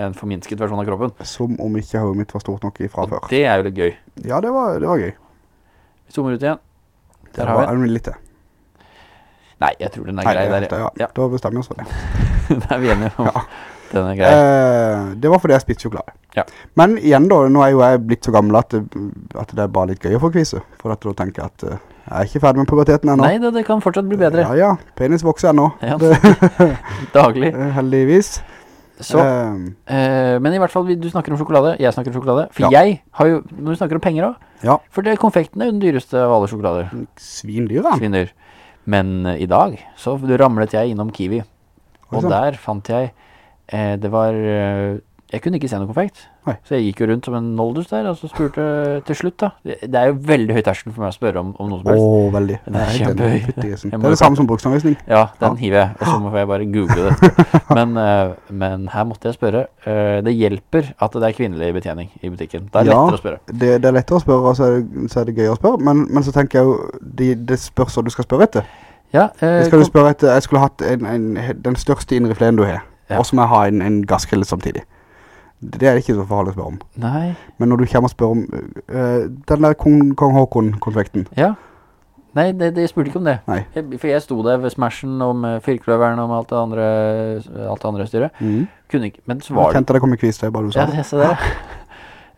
Speaker 1: en forminsket versjon av kroppen.
Speaker 2: Som om ikke hodet mitt var stort nok ifra
Speaker 1: Og
Speaker 2: før.
Speaker 1: det er jo litt gøy.
Speaker 2: Ja, det var, det var gøy.
Speaker 1: Vi zoomer ut igjen.
Speaker 2: Det
Speaker 1: Der har vi
Speaker 2: en
Speaker 1: den.
Speaker 2: det?
Speaker 1: Nei, jeg tror den er
Speaker 2: Nei,
Speaker 1: grei
Speaker 2: er
Speaker 1: der.
Speaker 2: det, ja.
Speaker 1: Ja.
Speaker 2: Da bestemmer vi oss for det.
Speaker 1: Da er vi enige om
Speaker 2: Ja.
Speaker 1: Den er grei.
Speaker 2: Eh, det var fordi jeg spiste sjokolade.
Speaker 1: Ja.
Speaker 2: Men igjen da, nå er jo jeg blitt så gammel at at det er bare litt gøy å få kvise. For at da tenker jeg at eh, jeg er ikke ferdig med puberteten ennå.
Speaker 1: Nei, det, det kan fortsatt bli bedre.
Speaker 2: Ja, ja. Penis vokser ennå.
Speaker 1: Ja. Daglig.
Speaker 2: heldigvis.
Speaker 1: Så,
Speaker 2: Eh,
Speaker 1: eh, men i hvert fall, du snakker om sjokolade, jeg snakker om sjokolade. For
Speaker 2: Ja.
Speaker 1: jeg har jo, når du snakker om penger også,
Speaker 2: ja.
Speaker 1: for det, konfekten er jo den dyreste av alle sjokolader.
Speaker 2: Svindyr, da.
Speaker 1: Svindyr. Men uh, i dag så ramlet jeg innom Kiwi, og der fant jeg, det var, eh, jeg kunne ikke se noe konfekt.
Speaker 2: Nei.
Speaker 1: Så jeg gikk jo rundt som en noldus der, og så spurte til slutt da. Det, det er jo veldig høy terskel for meg å spørre om, om noe som helst.
Speaker 2: Åh, veldig.
Speaker 1: Den er kjempehøy.
Speaker 2: Det er det samme som bruksanvisning.
Speaker 1: Ja, den
Speaker 2: Ja.
Speaker 1: hiver jeg, og så må jeg bare google det. Men, eh, men her måtte jeg spørre. Eh, det hjelper at det er kvinnelig betjening i butikken. Det er
Speaker 2: Ja.
Speaker 1: lettere å spørre.
Speaker 2: Det, det er lettere å spørre, og så er det, så er det gøy å spørre. Men, men så tenker jeg jo, det, det spørs hva du skal spørre etter.
Speaker 1: Ja, eh,
Speaker 2: Skal du spørre etter, jeg skulle hatt en, en, den største innrefleen du har. Og så må jeg ha en, en gassgrille samtidig. Det er ikke så farlig å spørre om.
Speaker 1: Nei,
Speaker 2: Men når du kommer og spør om øh, den der Kong, Kong Håkon-konfekten,
Speaker 1: ja. Nei, det, det jeg spurte ikke om det. Jeg, for jeg sto der ved Smashen om uh, firkløveren og alt det andre, alt det andre styret. Kunne ikke, men så var
Speaker 2: jeg
Speaker 1: det
Speaker 2: kjente det kom i kvist, det er bare du sa
Speaker 1: Ja,
Speaker 2: det.
Speaker 1: jeg det.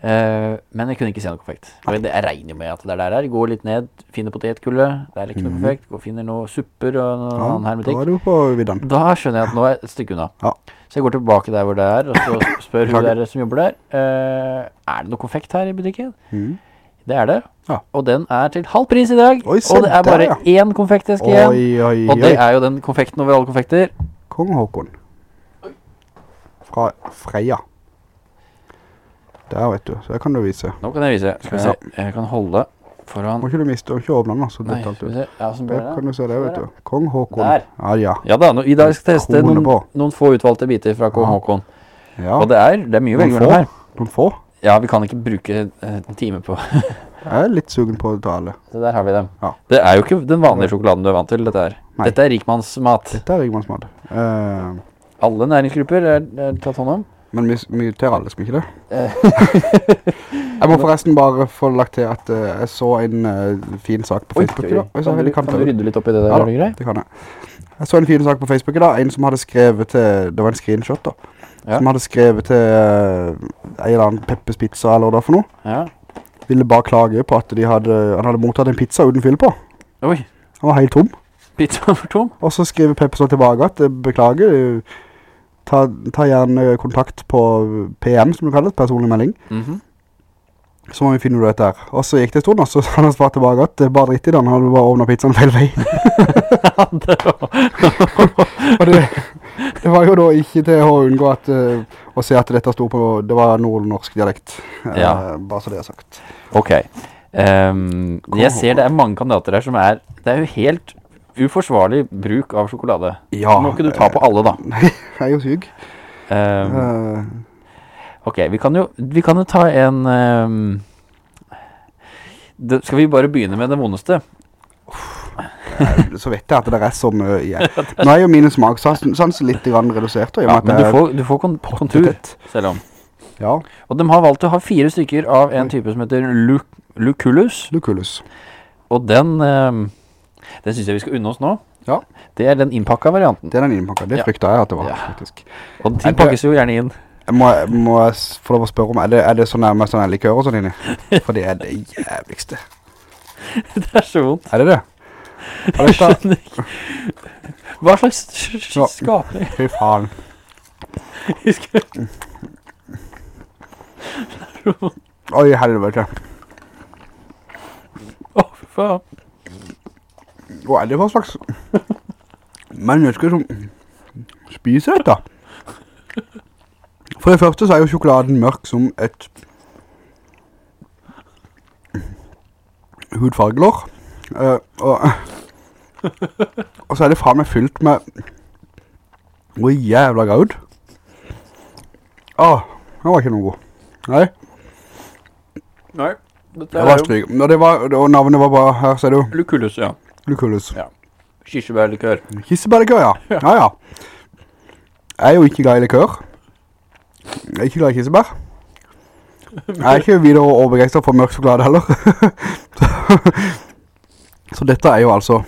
Speaker 1: Eh, men jeg kunne ikke se noe konfekt. Jeg, regner med at det er der her. Går litt ned, finner potetkullet. Det er ikke noe
Speaker 2: Mhm.
Speaker 1: konfekt. Går, finner noe supper og noe
Speaker 2: Ja,
Speaker 1: annen
Speaker 2: da er du på vidden.
Speaker 1: Da skjønner jeg at nå er et stykke unna.
Speaker 2: Ja.
Speaker 1: Så jeg går tilbake der hvor det er, og så spør hun
Speaker 2: dere
Speaker 1: der som jobber der. eh, er det noe konfekt her i butikken?
Speaker 2: Mm.
Speaker 1: Det er det.
Speaker 2: Ja.
Speaker 1: Og den er til halv pris i dag.
Speaker 2: Oi,
Speaker 1: og det er
Speaker 2: der,
Speaker 1: bare
Speaker 2: ja.
Speaker 1: én konfekteske igjen.
Speaker 2: Oi, oi,
Speaker 1: Og det er jo den konfekten over alle konfekter.
Speaker 2: Kong Håkon. Fra Freia. Der, vet du. Så det kan du vise.
Speaker 1: Nå kan jeg vise. Skal vi se. Jeg kan holde foran
Speaker 2: Må ikke du miste, og ikke åpne den, så
Speaker 1: Nei, skal vi
Speaker 2: ut.
Speaker 1: se. Ja, som
Speaker 2: Der
Speaker 1: blir det.
Speaker 2: kan du se det, vet du. Kong Håkon.
Speaker 1: Der.
Speaker 2: Ja, ja.
Speaker 1: Ja da, nå, i dag skal jeg teste noen, noen få utvalgte biter fra kong
Speaker 2: Ja.
Speaker 1: Håkon.
Speaker 2: Ja,
Speaker 1: Og det er, det er mye mellom her.
Speaker 2: noen få.
Speaker 1: Ja, vi kan ikke bruke eh, en time på
Speaker 2: Jeg er litt sugen på å ta alle.
Speaker 1: Så der har vi dem.
Speaker 2: Ja.
Speaker 1: Det er jo ikke den vanlige sjokoladen du er vant til, dette her.
Speaker 2: Nei.
Speaker 1: Dette er rikmannsmat.
Speaker 2: Dette er rikmannsmat. Uh,
Speaker 1: Alle næringsgrupper er, er tatt hånd om.
Speaker 2: Men vi, vi tar alle, skal vi ikke det?
Speaker 1: Eh.
Speaker 2: jeg må forresten bare få lagt til at uh, jeg så en uh, fin sak på Facebook
Speaker 1: oi,
Speaker 2: i dag.
Speaker 1: oi. Kan, du, kan du rydde litt opp i det der,
Speaker 2: Ja da.
Speaker 1: det
Speaker 2: kan jeg. Jeg så en fin sak på Facebook i dag, en som hadde skrevet til, det var en screenshot da,
Speaker 1: Ja.
Speaker 2: som hadde skrevet til uh, en eller annen Peppes Pizza eller hva for noe.
Speaker 1: Ja.
Speaker 2: Ville bare klage på at de hadde, han hadde mottatt en pizza uten fyll på.
Speaker 1: Oi,
Speaker 2: Han var helt tom.
Speaker 1: pizza for tom.
Speaker 2: Og så skriver Peppes tilbake at, beklager, ta, ta gjerne kontakt på PM, som du kaller det, personlig melding.
Speaker 1: Mhm.
Speaker 2: Så må vi finne ut der. Og så gikk det stund, og så han har svart tilbake at det er bare dritt i den, han hadde bare åpnet pizzaen feil vei.
Speaker 1: Ja, det
Speaker 2: Og det, det var jo da ikke til å unngå at, uh, å se at dette stod på, det var nordnorsk dialekt.
Speaker 1: Ja.
Speaker 2: Uh, Bare så det er sagt.
Speaker 1: Ok. Um, jeg ser det er mange kandidater her som er Det er jo helt uforsvarlig bruk av sjokolade.
Speaker 2: Ja.
Speaker 1: Må ikke du ta på alle, da.
Speaker 2: Nei, jeg er jo syk.
Speaker 1: Um,
Speaker 2: Eh,
Speaker 1: ok, vi kan jo, vi kan jo ta en Um, det, Skal vi bare begynne med det vondeste?
Speaker 2: så vet jeg at det er så mye ja. Nå er jo mine smaksanser litt redusert. og
Speaker 1: Ja, men du får, du får kon kontur, selv om.
Speaker 2: Ja,
Speaker 1: Og de har valgt å ha fire stykker av en type som heter Lu Lucullus.
Speaker 2: Lucullus.
Speaker 1: Og den, ehm, den synes jeg vi skal unne oss nå.
Speaker 2: Ja.
Speaker 1: Det er den innpakka varianten.
Speaker 2: Det er den innpakka. Det frykta jeg at det var, faktisk.
Speaker 1: Og
Speaker 2: den
Speaker 1: de pakkes jo gjerne inn.
Speaker 2: Jeg må, må jeg få lov å spørre om, er det, er det så nærmest sånn likør og sånn inni? For det er det jævligste.
Speaker 1: det er så vondt.
Speaker 2: Er det det?
Speaker 1: Jeg skjønner ikke. Hva slags skapning?
Speaker 2: fy faen. Oi, helvete.
Speaker 1: Å, fy faen.
Speaker 2: Hva er det for slags mennesker som spiser dette? For det første så er jo sjokoladen mørk som et hudfargelår. Uh, og, og så er det faen meg fylt med noe jævla gaud. Åh, den var ikke noe god. Nei,
Speaker 1: Nei, dette
Speaker 2: det var stryk. Og, det var, og navnet var bare, her ser du,
Speaker 1: Lucullus, ja.
Speaker 2: Lucullus.
Speaker 1: Ja. Kirsebærlikør.
Speaker 2: Kirsebærlikør, ja. Ja, ja. Jeg er jo ikke glad i likør. Jeg er ikke glad i kirsebær. Jeg er ikke videre overbegeistret for mørk sjokolade heller. Så dette er jo altså...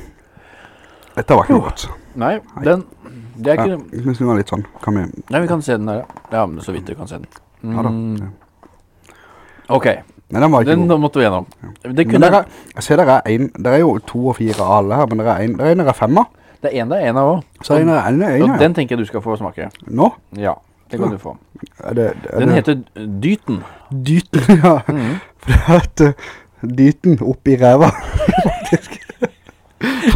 Speaker 2: Dette var ikke noe godt.
Speaker 1: Nei, den, det er
Speaker 2: Ja,
Speaker 1: jeg
Speaker 2: vi den den litt sånn. Kan vi...
Speaker 1: Nei, vi kan se den der, ja. Ja, men så vidt du kan se den.
Speaker 2: Ja da.
Speaker 1: Mm, ok,
Speaker 2: Nei, den var ikke
Speaker 1: den
Speaker 2: god.
Speaker 1: måtte vi gjennom. Det kunne...
Speaker 2: der er, jeg ser dere er en, der er jo to og fire alle her, men dere er en, dere er en der er femmer.
Speaker 1: Det er en der er en av også.
Speaker 2: Så en der er en, en,
Speaker 1: Og
Speaker 2: ja.
Speaker 1: den tenker jeg du skal få smake.
Speaker 2: Nå?
Speaker 1: Ja, det kan
Speaker 2: Ja.
Speaker 1: du få.
Speaker 2: Er det, er
Speaker 1: Den
Speaker 2: det
Speaker 1: heter Dyten.
Speaker 2: dyten, ja.
Speaker 1: Mhm.
Speaker 2: For det heter uh, dyten opp i ræva, faktisk.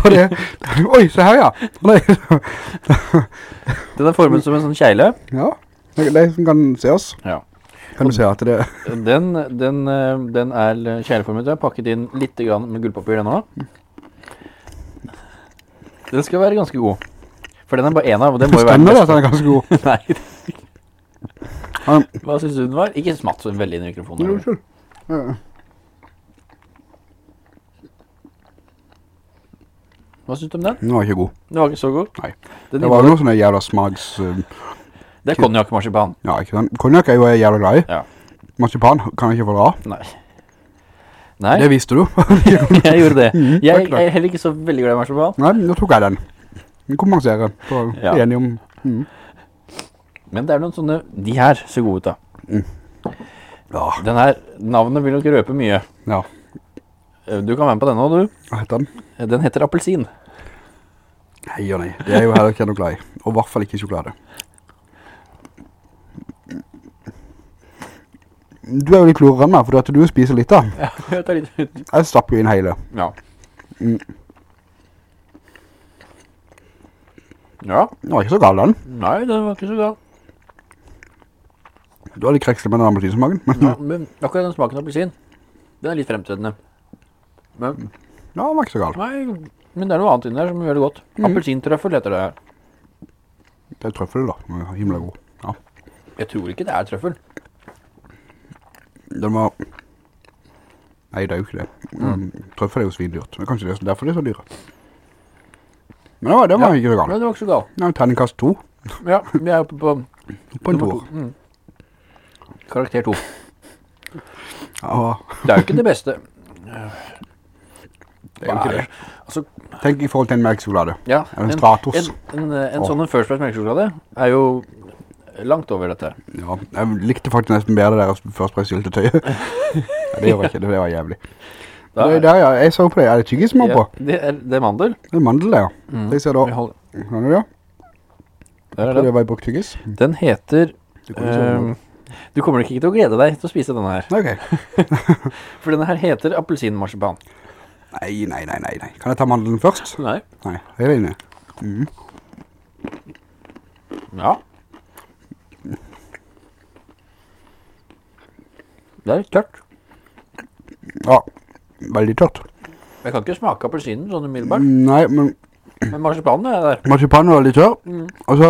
Speaker 2: For det, oi, se her ja.
Speaker 1: Den er formet som en sånn kjeile.
Speaker 2: ja, det er som kan se oss.
Speaker 1: Ja.
Speaker 2: Kan du se at det,
Speaker 1: Den, den, eh, den er kjeileformet. Jeg har pakket inn litt med gullpapir den også. Den skal være ganske god. For den er bare en av, og den må jo være
Speaker 2: stemmer det at den er ganske god.
Speaker 1: Nei, hva synes du den var? Ikke smatt så veldig inn i mikrofonen.
Speaker 2: Jo, Ja.
Speaker 1: Hva synes du om den?
Speaker 2: Den var ikke god.
Speaker 1: Den var ikke så god.
Speaker 2: Nei.
Speaker 1: Den
Speaker 2: Det var noe sånn jævla smags... uh,
Speaker 1: Det er konjakmarsipan.
Speaker 2: ja, ikke sant? Konjak er jo jeg jævlig glad i.
Speaker 1: Ja.
Speaker 2: Marsipan kan jeg ikke få dra.
Speaker 1: Nei. Nei,
Speaker 2: Det visste du.
Speaker 1: jeg gjorde det.
Speaker 2: Mm,
Speaker 1: Jeg, jeg er heller ikke så veldig glad i marsipan.
Speaker 2: Nei, nå tok jeg den. Den kompenserer.
Speaker 1: Ja.
Speaker 2: enig om... Mm.
Speaker 1: Men det er noen sånne, de her ser gode ut da.
Speaker 2: Ja,
Speaker 1: Den her, navnet vil nok røpe mye.
Speaker 2: ja.
Speaker 1: Eh, Du kan være med på denne du.
Speaker 2: Hva heter den?
Speaker 1: Eh, Den heter appelsin.
Speaker 2: Nei og nei. Det er jo heller ikke noe glad i. Og i hvert fall ikke sjokolade. Du er jo litt klurere enn meg, for at du spiser litt da.
Speaker 1: Ja, jeg tar litt ut.
Speaker 2: Jeg stapper jo inn hele.
Speaker 1: Ja.
Speaker 2: Mm.
Speaker 1: Ja,
Speaker 2: Den var ikke så gal den.
Speaker 1: nei, den var ikke så gal.
Speaker 2: Du har litt kreksel med den appelsinsmaken. Men
Speaker 1: Ja, men akkurat den smaken av appelsin, den er litt fremtredende. Men,
Speaker 2: ja, den var ikke så gal.
Speaker 1: nei, men det er noe annet inn der som gjør det godt.
Speaker 2: Mm.
Speaker 1: Appelsintrøffel heter det her.
Speaker 2: Det er trøffel da. Himmelig god. Ja.
Speaker 1: Jeg tror ikke det er trøffel.
Speaker 2: Den var... Nei, det er jo ikke det. Mm. Trøffel er jo svindyrt. Er kanskje det, er derfor det er så dyre. Men det var, det var
Speaker 1: Ja.
Speaker 2: ikke så galt.
Speaker 1: Men det var ikke så galt.
Speaker 2: Det terningkast en tenningkast to
Speaker 1: Ja, vi er oppe på
Speaker 2: på en toer.
Speaker 1: Mm. Karakter to.
Speaker 2: Ja,
Speaker 1: Det er jo ikke det beste.
Speaker 2: det er jo ikke det.
Speaker 1: Altså,
Speaker 2: Tenk i forhold til en melkesjokolade.
Speaker 1: ja,
Speaker 2: En Stratos.
Speaker 1: En, en, en sånn en First Price melkesjokolade er jo langt over dette.
Speaker 2: Ja, jeg likte faktisk nesten bedre det der først på syltetøyet. ja, det var ikke, det var jævlig.
Speaker 1: Da
Speaker 2: det,
Speaker 1: er-
Speaker 2: der, ja, jeg så på det, er det tyggis er
Speaker 1: ja,
Speaker 2: på?
Speaker 1: det, er, det er mandel.
Speaker 2: Det er mandel ja.
Speaker 1: Mm.
Speaker 2: Det ser da, kan du det?
Speaker 1: Der er
Speaker 2: det
Speaker 1: det.
Speaker 2: var i brukt tyggis.
Speaker 1: Den heter
Speaker 2: Det
Speaker 1: ehm, Du kommer nok ikke til å glede deg til å spise denne her.
Speaker 2: Ok.
Speaker 1: For denne her heter appelsinmarsipan.
Speaker 2: Nei, nei, nei, nei. Kan jeg ta mandelen først?
Speaker 1: Nei.
Speaker 2: Nei, her inne. Mm.
Speaker 1: Ja. Det er litt tørt.
Speaker 2: Ja, veldig tørt.
Speaker 1: Jeg kan ikke smake appelsinen sånn umiddelbart.
Speaker 2: Nei, men
Speaker 1: Men marsipanen er der.
Speaker 2: marsipanen var veldig tørr.
Speaker 1: Mm.
Speaker 2: Og så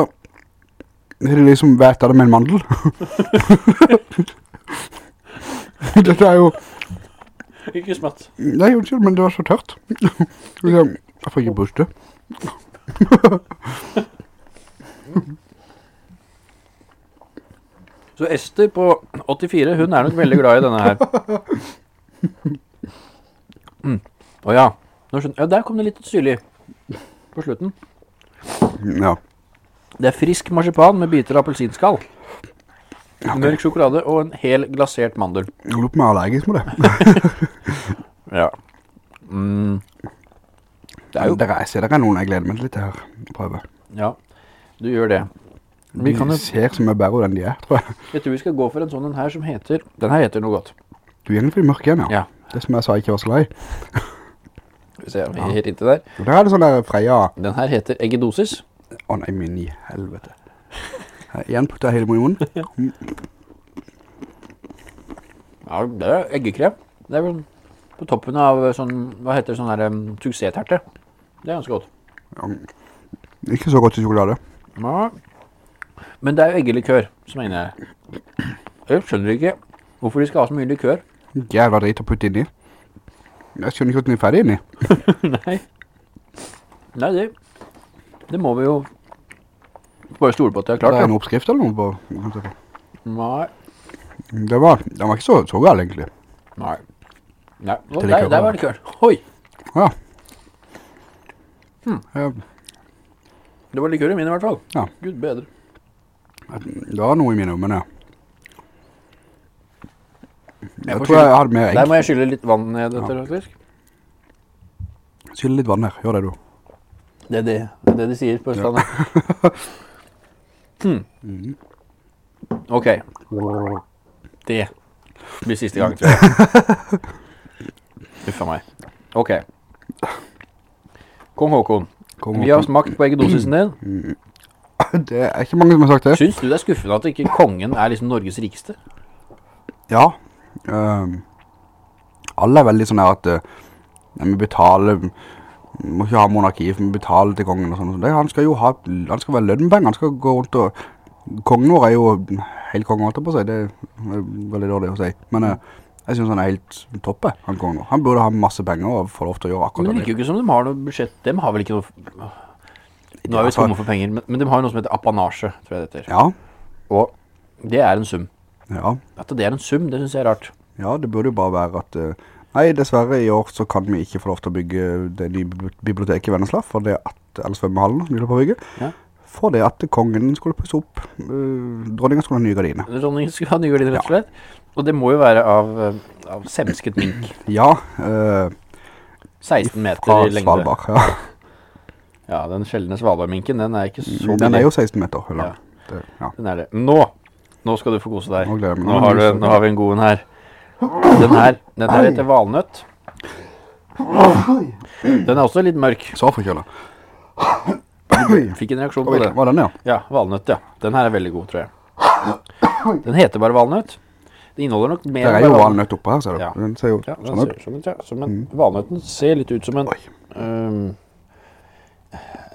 Speaker 2: er det liksom vært det med en mandel. Dette er jo...
Speaker 1: Ikke smatt.
Speaker 2: Nei, unnskyld, men det var så tørt. Jeg får ikke puste.
Speaker 1: Så Ester på 84, hun er nok veldig glad i denne her. Mm. Å ja. Ja, der kom det litt syrlig på slutten.
Speaker 2: Ja.
Speaker 1: Det er frisk marsipan med biter av appelsinskall. Mørk sjokolade og en hel glasert mandel.
Speaker 2: Jeg lurer på meg er allergisk med det.
Speaker 1: Ja. Mm. Det er jo
Speaker 2: Der er, jeg ser det er noen jeg gleder meg litt til her. å Prøve.
Speaker 1: Ja, du gjør det. Vi
Speaker 2: De
Speaker 1: kan jo
Speaker 2: ser så mye bedre enn de er, tror jeg.
Speaker 1: Jeg tror vi skal gå for en sånn her som heter Den her heter noe godt.
Speaker 2: Du er egentlig mørk igjen, ja.
Speaker 1: Ja.
Speaker 2: Det som jeg sa ikke var så lei.
Speaker 1: Skal vi se om vi er helt inntil der.
Speaker 2: Det her er sånn der Freia.
Speaker 1: Den her heter eggedosis.
Speaker 2: Å nei, min i helvete. Her, Igjen putter jeg hele munnen.
Speaker 1: Ja, det er eggekrem. Det er vel på toppen av sånn Hva heter det, sånn her um, suksessterte. Det er ganske godt.
Speaker 2: Ikke så godt i sjokolade.
Speaker 1: Ja. Men det er jo eggelikør som er inne her. Jeg skjønner ikke hvorfor de skal ha så mye likør.
Speaker 2: Jævla drit å putte inn i. Jeg skjønner ikke at den er ferdig i
Speaker 1: Nei. Nei, det, det må vi jo bare stole på at
Speaker 2: det er
Speaker 1: klart.
Speaker 2: Det
Speaker 1: er en
Speaker 2: oppskrift eller noe på.
Speaker 1: Nei.
Speaker 2: Det var, den var ikke så, så galt egentlig.
Speaker 1: Nei. Nei. Å, der, der var likør. Oi!
Speaker 2: Ja. Ja,
Speaker 1: Det var likør i min i hvert fall.
Speaker 2: Ja.
Speaker 1: Gud bedre.
Speaker 2: Det var noe i mine, men ja. Jeg
Speaker 1: jeg
Speaker 2: tror jeg hadde mer
Speaker 1: Der må jeg skylle litt vann ned etter, faktisk.
Speaker 2: Skylle litt vann her, gjør det du.
Speaker 1: Det er det, det, er det de sier på Østlandet. Hmm. Ok. Det blir siste gang, tror jeg. Uffa meg. Ok. Kong Håkon,
Speaker 2: Kong
Speaker 1: vi har smakt på eggedosisen din.
Speaker 2: Det er ikke mange som har sagt det.
Speaker 1: Synes du det er skuffende at ikke kongen er liksom Norges rikeste?
Speaker 2: Ja. ehm, alle er veldig sånn her at eh, nei, vi betaler, vi må ikke ha monarki, for vi betaler til kongen og sånn. Det, han skal jo ha, han skal være lønnpenger, han skal gå rundt og, kongen vår er jo helt kongen holdt på seg, det er veldig dårlig å si. Men eh, jeg synes han er helt toppe, han kongen vår. Han burde ha masse penger og få lov til å gjøre akkurat
Speaker 1: det Men
Speaker 2: det.
Speaker 1: virker jo ikke som de har noe budsjett. De har vel ikke noe Nå er vi tomme for penger, men, men de har jo noe som heter apanasje, tror jeg det heter.
Speaker 2: Ja,
Speaker 1: Og det er en sum.
Speaker 2: ja,
Speaker 1: At det er en sum, det synes jeg er rart.
Speaker 2: ja, det burde jo bare være at, eh, nei, dessverre i år så kan vi ikke få lov til å bygge det nye biblioteket i Vennesla, for det at, eller svømmehallen, nylig på å bygge.
Speaker 1: Ja.
Speaker 2: For det at kongen skulle pusse opp, øh, dronningen skulle ha nye gardiner.
Speaker 1: Dronningen skulle ha nye gardiner, rett og slett. Og det må jo være av, eh, av semsket mink.
Speaker 2: Ja, Øh,
Speaker 1: 16 meter i lengde.
Speaker 2: Svalbard, ja.
Speaker 1: Ja, den sjeldne svalbardminken, den er ikke så
Speaker 2: Den er jo 16 meter, eller?
Speaker 1: Ja.
Speaker 2: Det, ja.
Speaker 1: Den er det. Nå! Nå skal du få kose deg.
Speaker 2: Nå.
Speaker 1: Nå har, du, nå har vi en god en her. Den her, den her heter valnøtt. Den er også litt mørk.
Speaker 2: Så forkjøla.
Speaker 1: Fikk en reaksjon på det.
Speaker 2: Var den, ja?
Speaker 1: Ja, valnøtt, ja. Den her er veldig god, tror jeg. Den heter bare valnøtt. Det inneholder nok mer
Speaker 2: Det er jo valnøtt oppe her, ser du.
Speaker 1: Ja.
Speaker 2: Den ser jo
Speaker 1: Ja, den
Speaker 2: sånn ut.
Speaker 1: ser sånn ut, ja. Som en, Valnøtten ser litt ut som en
Speaker 2: Oi.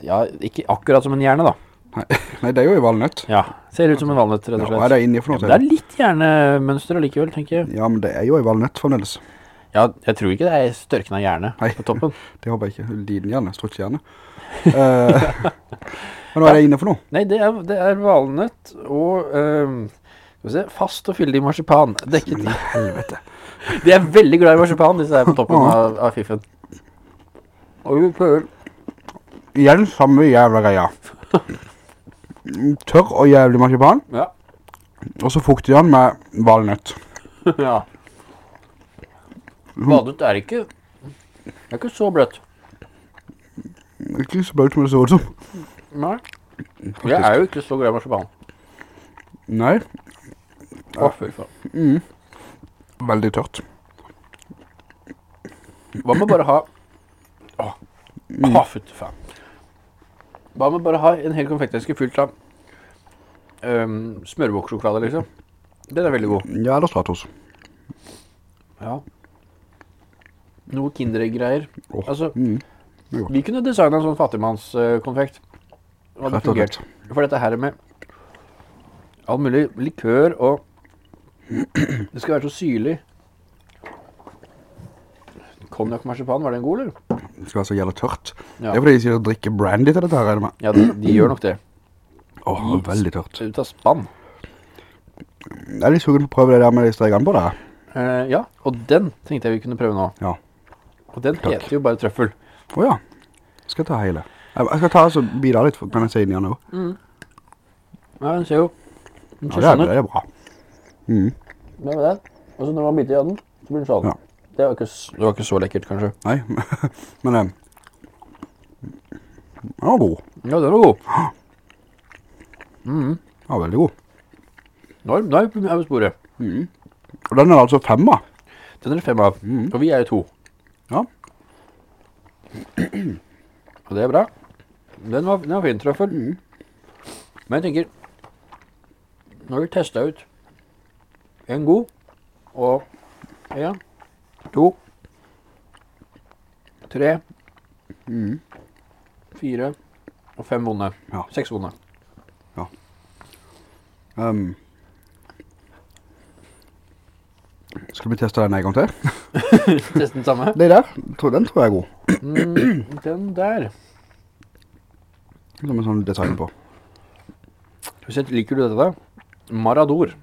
Speaker 1: Ja, ikke akkurat som en hjerne, da.
Speaker 2: Nei, det er jo i valnøtt.
Speaker 1: Ja, Ser ut som en valnøtt, rett
Speaker 2: Ja,
Speaker 1: og
Speaker 2: hva er det inni for noe?
Speaker 1: Ja, det er litt hjernemønster allikevel, tenker jeg.
Speaker 2: Ja, men det er jo i valnøtt fremdeles.
Speaker 1: Ja, jeg tror ikke det er størkna hjerne
Speaker 2: Nei.
Speaker 1: på toppen.
Speaker 2: Det håper jeg ikke. Liden hjerne, struttehjerne. Uh, men hva er det inne for noe?
Speaker 1: Nei, det er, det er valnøtt og vi se, fast og fyldig marsipan. Dekket.
Speaker 2: Helvete.
Speaker 1: De er veldig glad i marsipan, disse her på toppen av, av fiffen. Og vi prøver
Speaker 2: Igjen samme jævla greia. Tørr og jævlig marsipan,
Speaker 1: Ja.
Speaker 2: og så fukter han med valnøtt.
Speaker 1: ja. Valnøtt er ikke Det er ikke så bløtt.
Speaker 2: Ikke så bløtt som det så ut som.
Speaker 1: Nei. Jeg er jo ikke så glad i marsipan.
Speaker 2: Nei,
Speaker 1: Å, fy faen.
Speaker 2: veldig tørt.
Speaker 1: Hva med bare ha Å, å fytti faen. Hva med bare ha en hel konfekteske fylt av um, smørboksjokolade, liksom? Den er veldig god.
Speaker 2: Ja, eller Stratos.
Speaker 1: Ja. Noe Kinderegg-greier.
Speaker 2: Åh,
Speaker 1: Altså,
Speaker 2: mm,
Speaker 1: vi kunne designa en sånn fattigmannskonfekt. Det
Speaker 2: Rett
Speaker 1: fungert. For dette her med all mulig likør og Det skal være så syrlig. Konjakk-marsipan, var den god, eller?
Speaker 2: Det skal være så jævla tørt.
Speaker 1: Ja.
Speaker 2: Det er fordi de sier å drikke brandy til dette her, regner med?
Speaker 1: Ja, de, de gjør nok det.
Speaker 2: Åh,
Speaker 1: Gitt.
Speaker 2: veldig tørt.
Speaker 1: Ut av spann.
Speaker 2: Jeg er litt sugen på å prøve det der med de stregene på det.
Speaker 1: Eh, ja, og den tenkte jeg vi kunne prøve nå.
Speaker 2: Ja.
Speaker 1: Og den
Speaker 2: Takk.
Speaker 1: heter jo bare trøffel.
Speaker 2: Åja, skal jeg ta hele. Jeg skal ta så bite litt, kan jeg se inn igjen nå?
Speaker 1: Ja, den ser jo Den
Speaker 2: Ja,
Speaker 1: ser
Speaker 2: det er,
Speaker 1: sånn ut.
Speaker 2: det er bra. Mm.
Speaker 1: Det er det. Og så når man biter i den, så blir den sånn.
Speaker 2: Ja.
Speaker 1: Det, var ikke, det var ikke så lekkert, kanskje.
Speaker 2: Nei, men eh, den var god.
Speaker 1: Ja, den var god.
Speaker 2: Den var veldig god.
Speaker 1: Nå er, nå er vi på sporet.
Speaker 2: Og den er altså fem av.
Speaker 1: Den er fem av. Og vi er jo to.
Speaker 2: Ja.
Speaker 1: Og det er bra. Den var, den var fin, trøffel. Men jeg tenker Nå har vi testet ut en god og en, to, tre, fire og fem vonde.
Speaker 2: Ja.
Speaker 1: Seks vonde.
Speaker 2: Ja. Um, skal vi teste den en gang til?
Speaker 1: teste den samme.
Speaker 2: Den der, den tror jeg er god.
Speaker 1: Mm, den der.
Speaker 2: Som en sånn design på.
Speaker 1: Sett, Liker du dette da? Marador.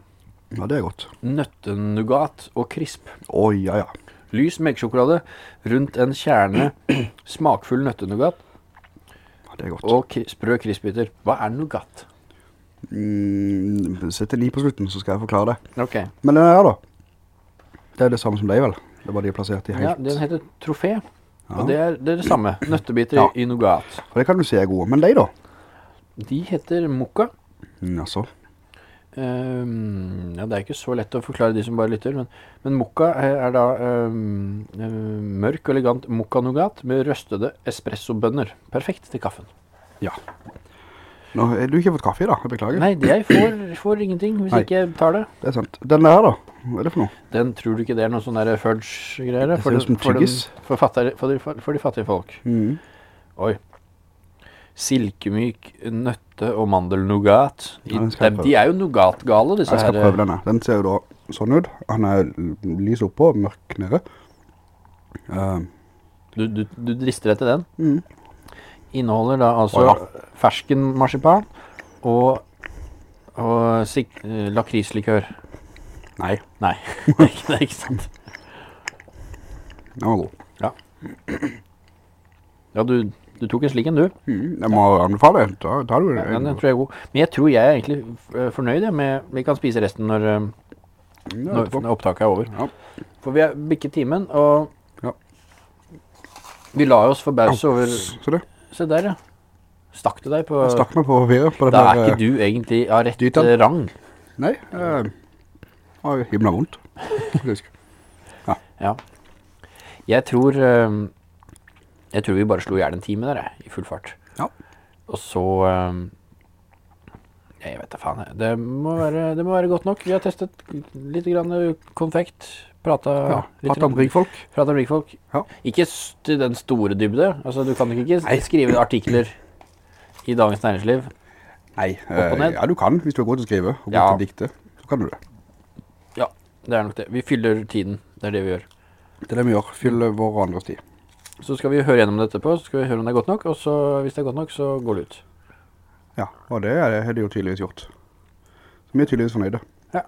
Speaker 2: Ja, det er godt.
Speaker 1: Nøttenugat og krisp.
Speaker 2: Å, ja, ja.
Speaker 1: Lys melkesjokolade rundt en kjerne smakfull nøttenugat
Speaker 2: Ja, Det er godt.
Speaker 1: og kri sprø krispbiter. Hva er nougat?
Speaker 2: Mm, Sett en i på slutten, så skal jeg forklare det.
Speaker 1: Ok.
Speaker 2: Men den her da, det er det samme som deg vel? Det var de er plassert i helt...
Speaker 1: Ja, den heter trofé.
Speaker 2: Ja.
Speaker 1: Og det er, det er det samme. Nøttebiter
Speaker 2: Ja.
Speaker 1: i nougat.
Speaker 2: Og det kan du si er gode. Men deg da?
Speaker 1: De heter mokka.
Speaker 2: Mm, altså.
Speaker 1: Ehm, ja, det er ikke så lett å forklare de som bare lytter, men, men mokka er, er da eh, mørk og elegant mokka-nougat med røstede espressobønner. Perfekt til kaffen.
Speaker 2: Ja. Nå har du ikke fått kaffe da, jeg beklager.
Speaker 1: Nei, jeg får, får ingenting hvis
Speaker 2: Nei.
Speaker 1: ikke jeg tar det.
Speaker 2: Det er sant. Den der da, hva er det for noe?
Speaker 1: Den tror du ikke det er noe sånn der fudge-greier?
Speaker 2: Det ser ut som
Speaker 1: for,
Speaker 2: tyggis.
Speaker 1: for, for, de, for de fattige folk.
Speaker 2: Mm.
Speaker 1: Oi. Silkemyk nøtte- og mandelnougat.
Speaker 2: Ja,
Speaker 1: De- de er jo nougat-gale, disse
Speaker 2: Jeg skal
Speaker 1: her.
Speaker 2: prøve denne. Den ser jo da sånn ut. Han er lys oppå, mørk nede. Uh,
Speaker 1: Du, du, du drister etter den.
Speaker 2: mm.
Speaker 1: Inneholder da altså
Speaker 2: Å,
Speaker 1: fersken marsipan og, og sik- eh, lakrislikør.
Speaker 2: Nei,
Speaker 1: Nei, det er ikke, det er ikke sant.
Speaker 2: den var god.
Speaker 1: Ja. Ja, du, du tok en slik en, du.
Speaker 2: Mm. Jeg må anbefale. Da, tar du
Speaker 1: Ja, den tror jeg er god. Men jeg tror jeg er egentlig eh, fornøyd med Vi kan spise resten når, eh, når, når opptaket er over.
Speaker 2: Ja.
Speaker 1: For vi har bikket timen, og
Speaker 2: Ja.
Speaker 1: vi la oss forbause over
Speaker 2: Se det.
Speaker 1: Se der, ja. Stakk du deg på
Speaker 2: Jeg stakk meg på papiret på
Speaker 1: Da er ikke du egentlig av rett
Speaker 2: dyten.
Speaker 1: eh, rang.
Speaker 2: Nei, Jeg har himla vondt.
Speaker 1: Ja. Jeg tror eh, Jeg tror vi bare slo i hjel en time der, jeg, i full fart.
Speaker 2: Ja.
Speaker 1: Og så um, Jeg vet da faen. jeg. Det må, være, det må være godt nok. Vi har testet litt grann konfekt. Prata
Speaker 2: Ja,
Speaker 1: litt
Speaker 2: om rikfolk.
Speaker 1: Prata om rikfolk.
Speaker 2: Ja.
Speaker 1: Ikke s- til den store dybde. Altså, du kan ikke
Speaker 2: Nei.
Speaker 1: skrive artikler i Dagens Næringsliv.
Speaker 2: Nei,
Speaker 1: Opp og ned.
Speaker 2: eh, ja du kan hvis du er god til å skrive og god
Speaker 1: Ja.
Speaker 2: til å dikte. Så kan du det.
Speaker 1: Ja, det er nok det. Vi fyller tiden. Det er det vi gjør.
Speaker 2: Det er det vi gjør. Fylle vår og andres tid.
Speaker 1: Så skal vi høre gjennom det etterpå, så skal vi høre om det er godt nok, og så, hvis det er godt nok, så går det ut.
Speaker 2: Ja, og det er- har de jo tydeligvis gjort. Så vi er tydeligvis fornøyde.
Speaker 1: Ja.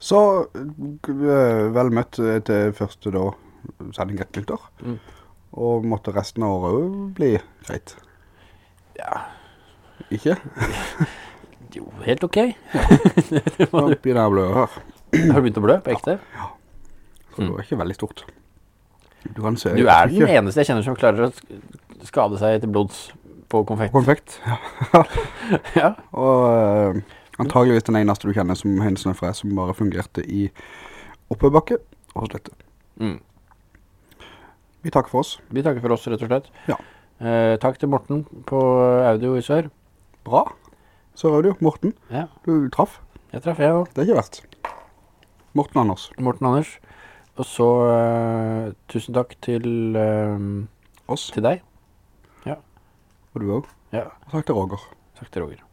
Speaker 2: Så eh, vel møtt til første da sending rett nyttår.
Speaker 1: Mm.
Speaker 2: Og måtte resten av året jo bli greit.
Speaker 1: Ja,
Speaker 2: Ikke?
Speaker 1: jo, helt ok.
Speaker 2: Jeg å blø her.
Speaker 1: Har du begynt å blø på ekte? Ja.
Speaker 2: Så det var ikke veldig stort. Du.
Speaker 1: Du er den
Speaker 2: ikke-
Speaker 1: eneste jeg kjenner som klarer å skade seg til blods på konfekt.
Speaker 2: Konfekt. Ja.
Speaker 1: Ja,
Speaker 2: Og uh, antageligvis den eneste du kjenner som hensene fra som bare fungerte i oppebakke og slette.
Speaker 1: mm.
Speaker 2: Vi takker for oss.
Speaker 1: Vi takker for oss, rett og slett.
Speaker 2: Ja.
Speaker 1: Eh, takk til Morten på audio i sør.
Speaker 2: Bra. Sør Audio, Morten,
Speaker 1: Ja,
Speaker 2: du traff.
Speaker 1: jeg traff jeg også.
Speaker 2: Det er ikke verst. Morten Anders.
Speaker 1: Morten Anders. Og så eh, tusen takk til, eh,
Speaker 2: Oss.
Speaker 1: til deg.
Speaker 2: Og du også.
Speaker 1: Ja,
Speaker 2: Og takk til Roger.
Speaker 1: takk til Roger.